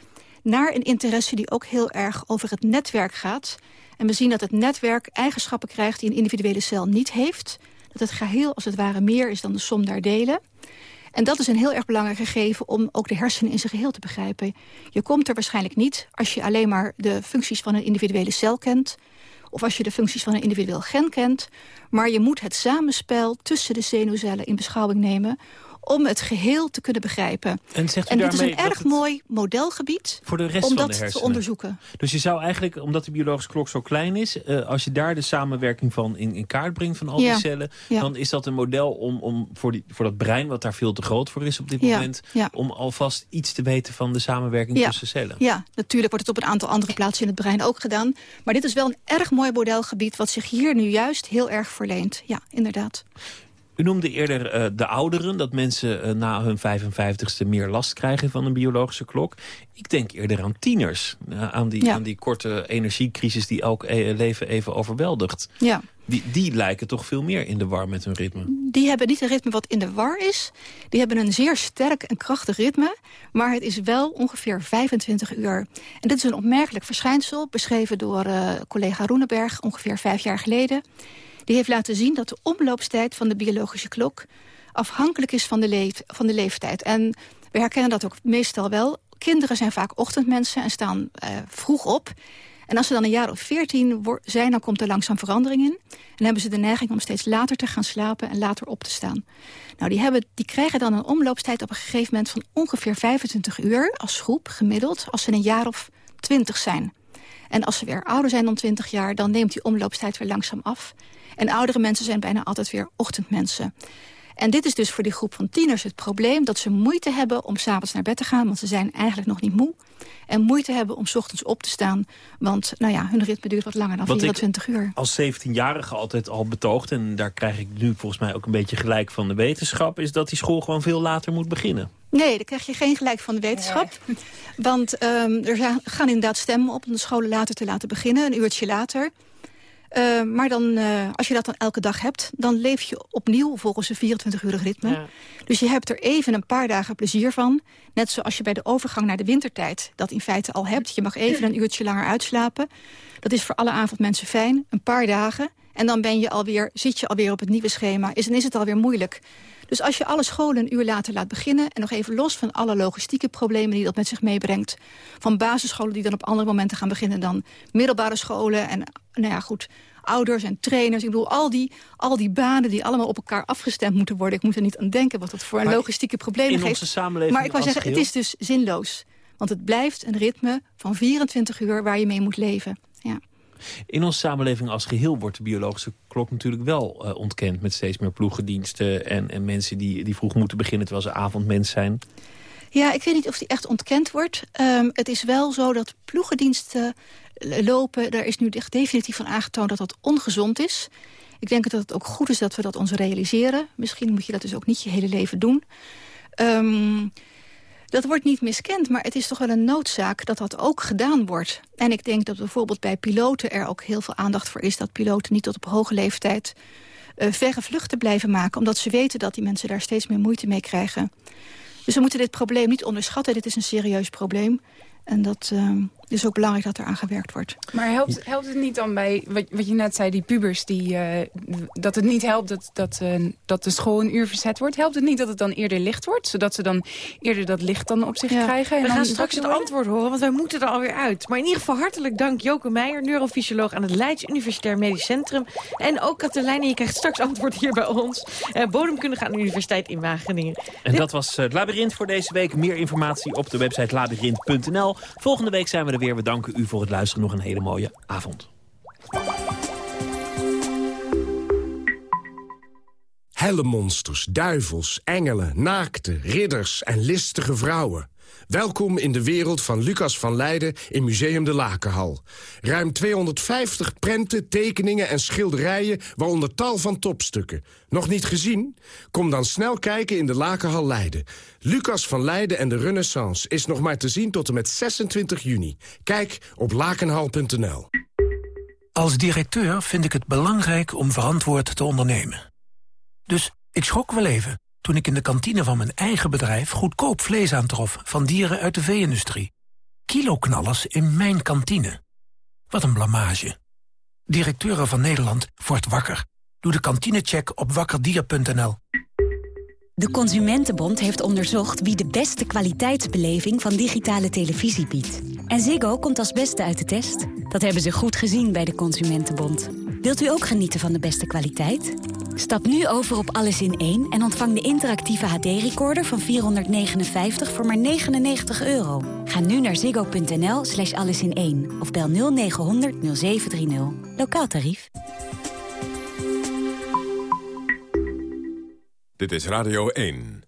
naar een interesse die ook heel erg over het netwerk gaat... En we zien dat het netwerk eigenschappen krijgt die een individuele cel niet heeft. Dat het geheel als het ware meer is dan de som daar delen. En dat is een heel erg belangrijk gegeven om ook de hersenen in zijn geheel te begrijpen. Je komt er waarschijnlijk niet als je alleen maar de functies van een individuele cel kent of als je de functies van een individueel gen kent. Maar je moet het samenspel tussen de zenuwcellen in beschouwing nemen om het geheel te kunnen begrijpen. En, zegt u en dit is een erg mooi modelgebied voor de rest om van dat de te hersenen. onderzoeken. Dus je zou eigenlijk, omdat de biologische klok zo klein is... Uh, als je daar de samenwerking van in, in kaart brengt van al Ja, die cellen... ja. dan is dat een model om, om voor, die, voor dat brein, wat daar veel te groot voor is op dit Ja, moment... om alvast iets te weten van de samenwerking tussen cellen. Ja, natuurlijk wordt het op een aantal andere plaatsen in het brein ook gedaan. Maar dit is wel een erg mooi modelgebied... wat zich hier nu juist heel erg verleent. Ja, inderdaad. U noemde eerder eh, de ouderen, dat mensen eh, na hun 55ste meer last krijgen van een biologische klok. Ik denk eerder aan tieners, eh, aan, die, Ja. aan die korte energiecrisis die elk leven even overweldigt. Ja. Die, die lijken toch veel meer in de war met hun ritme. Die hebben niet een ritme wat in de war is. Die hebben een zeer sterk en krachtig ritme. Maar het is wel ongeveer 25 uur. En dit is een opmerkelijk verschijnsel. Beschreven door collega Roeneberg ongeveer vijf jaar geleden. Die heeft laten zien dat de omloopstijd van de biologische klok... afhankelijk is van de, leeftijd. En we herkennen dat ook meestal wel. Kinderen zijn vaak ochtendmensen en staan eh, vroeg op. En als ze dan een jaar of veertien zijn, dan komt er langzaam verandering in. En hebben ze de neiging om steeds later te gaan slapen en later op te staan. Nou, die, hebben, die krijgen dan een omloopstijd op een gegeven moment van ongeveer 25 uur als groep, gemiddeld, als ze een jaar of 20 zijn. En als ze weer ouder zijn dan 20 jaar, dan neemt die omloopstijd weer langzaam af. En oudere mensen zijn bijna altijd weer ochtendmensen. En dit is dus voor die groep van tieners het probleem... dat ze moeite hebben om s'avonds naar bed te gaan... want ze zijn eigenlijk nog niet moe. En moeite hebben om 's ochtends op te staan. Want nou ja, hun ritme duurt wat langer dan Wat ik- 24 uur. Als 17-jarige altijd al betoogd, en daar krijg ik nu volgens mij ook een beetje gelijk van de wetenschap... is dat die school gewoon veel later moet beginnen. Nee, daar krijg je geen gelijk van de wetenschap. Want ehm, er gaan inderdaad stemmen op om de scholen later te laten beginnen. Een uurtje later. Eh, maar dan, eh, als je dat dan elke dag hebt... dan leef je opnieuw volgens een 24-urig ritme. Dus je hebt er even een paar dagen plezier van. Net zoals je bij de overgang naar de wintertijd dat in feite al hebt. Je mag even een uurtje langer uitslapen. Dat is voor alle avondmensen fijn. Een paar dagen. En dan ben je alweer, zit je alweer op het nieuwe schema. Is, dan is het alweer moeilijk. Dus als je alle scholen een uur later laat beginnen... en nog even los van alle logistieke problemen die dat met zich meebrengt... van basisscholen die dan op andere momenten gaan beginnen... dan middelbare scholen en nou ja, goed, ouders en trainers. Ik bedoel, al die, al die banen die allemaal op elkaar afgestemd moeten worden. Ik moet er niet aan denken wat dat voor een logistieke problemen in geeft. onze samenleving maar ik wou zeggen, het is dus zinloos. Want het blijft een ritme van 24 uur waar je mee moet leven. Ja. In onze samenleving als geheel wordt de biologische klok natuurlijk wel eh, ontkend... met steeds meer ploegendiensten en, en mensen die, die vroeg moeten beginnen... terwijl ze avondmens zijn. Ja, ik weet niet of die echt ontkend wordt. Ehm, het is wel zo dat ploegendiensten lopen. Daar is nu echt definitief van aangetoond dat dat ongezond is. Ik denk dat het ook goed is dat we dat ons realiseren. Misschien moet je dat dus ook niet je hele leven doen. Ehm, dat wordt niet miskend, maar het is toch wel een noodzaak dat dat ook gedaan wordt. En ik denk dat bijvoorbeeld bij piloten er ook heel veel aandacht voor is... dat piloten niet tot op hoge leeftijd eh, verre vluchten blijven maken... omdat ze weten dat die mensen daar steeds meer moeite mee krijgen. Dus we moeten dit probleem niet onderschatten. Dit is een serieus probleem. En dat ehm, is ook belangrijk dat er aan gewerkt wordt. Maar helpt, helpt het niet dan bij, wat, wat je net zei, die pubers... Die, eh, dat het niet helpt dat, dat, eh, dat de school een uur verzet wordt? Helpt het niet dat het dan eerder licht wordt? Zodat ze dan eerder dat licht dan op zich krijgen? En We dan gaan straks het antwoord horen, want wij moeten er alweer uit. Maar in ieder geval hartelijk dank Joke Meijer, neurofysioloog aan het Leids Universitair Medisch Centrum. En ook Katelijne, je krijgt straks antwoord hier bij ons. Eh, bodemkundige aan de Universiteit in Wageningen. En dat was het Labyrinth voor deze week. Meer informatie op de website labyrinth.nl. Volgende week zijn we er We danken u voor het luisteren. Nog een hele mooie avond. Hellemonsters, duivels, engelen, naakte, ridders en listige vrouwen. Welkom in de wereld van Lucas van Leiden in Museum de Lakenhal. Ruim 250 prenten, tekeningen en schilderijen, waaronder tal van topstukken. Nog niet gezien? Kom dan snel kijken in de Lakenhal Leiden. Lucas van Leiden en de Renaissance is nog maar te zien tot en met 26 juni. Kijk op lakenhal.nl. Als directeur vind ik het belangrijk om verantwoord te ondernemen. Dus ik schrok wel even toen ik in de kantine van mijn eigen bedrijf... goedkoop vlees aantrof van dieren uit de vee-industrie. Kiloknallers in mijn kantine. Wat een blamage. Directeuren van Nederland wordt wakker. Doe de kantinecheck op wakkerdier.nl. De Consumentenbond heeft onderzocht wie de beste kwaliteitsbeleving van digitale televisie biedt. En Ziggo komt als beste uit de test. Dat hebben ze goed gezien bij de Consumentenbond. Wilt u ook genieten van de beste kwaliteit? Stap nu over op Alles in 1 en ontvang de interactieve HD-recorder van 459 voor maar 99 euro. Ga nu naar ziggo.nl slash allesin1 of bel 0900 0730. Lokaal tarief. Dit is Radio 1.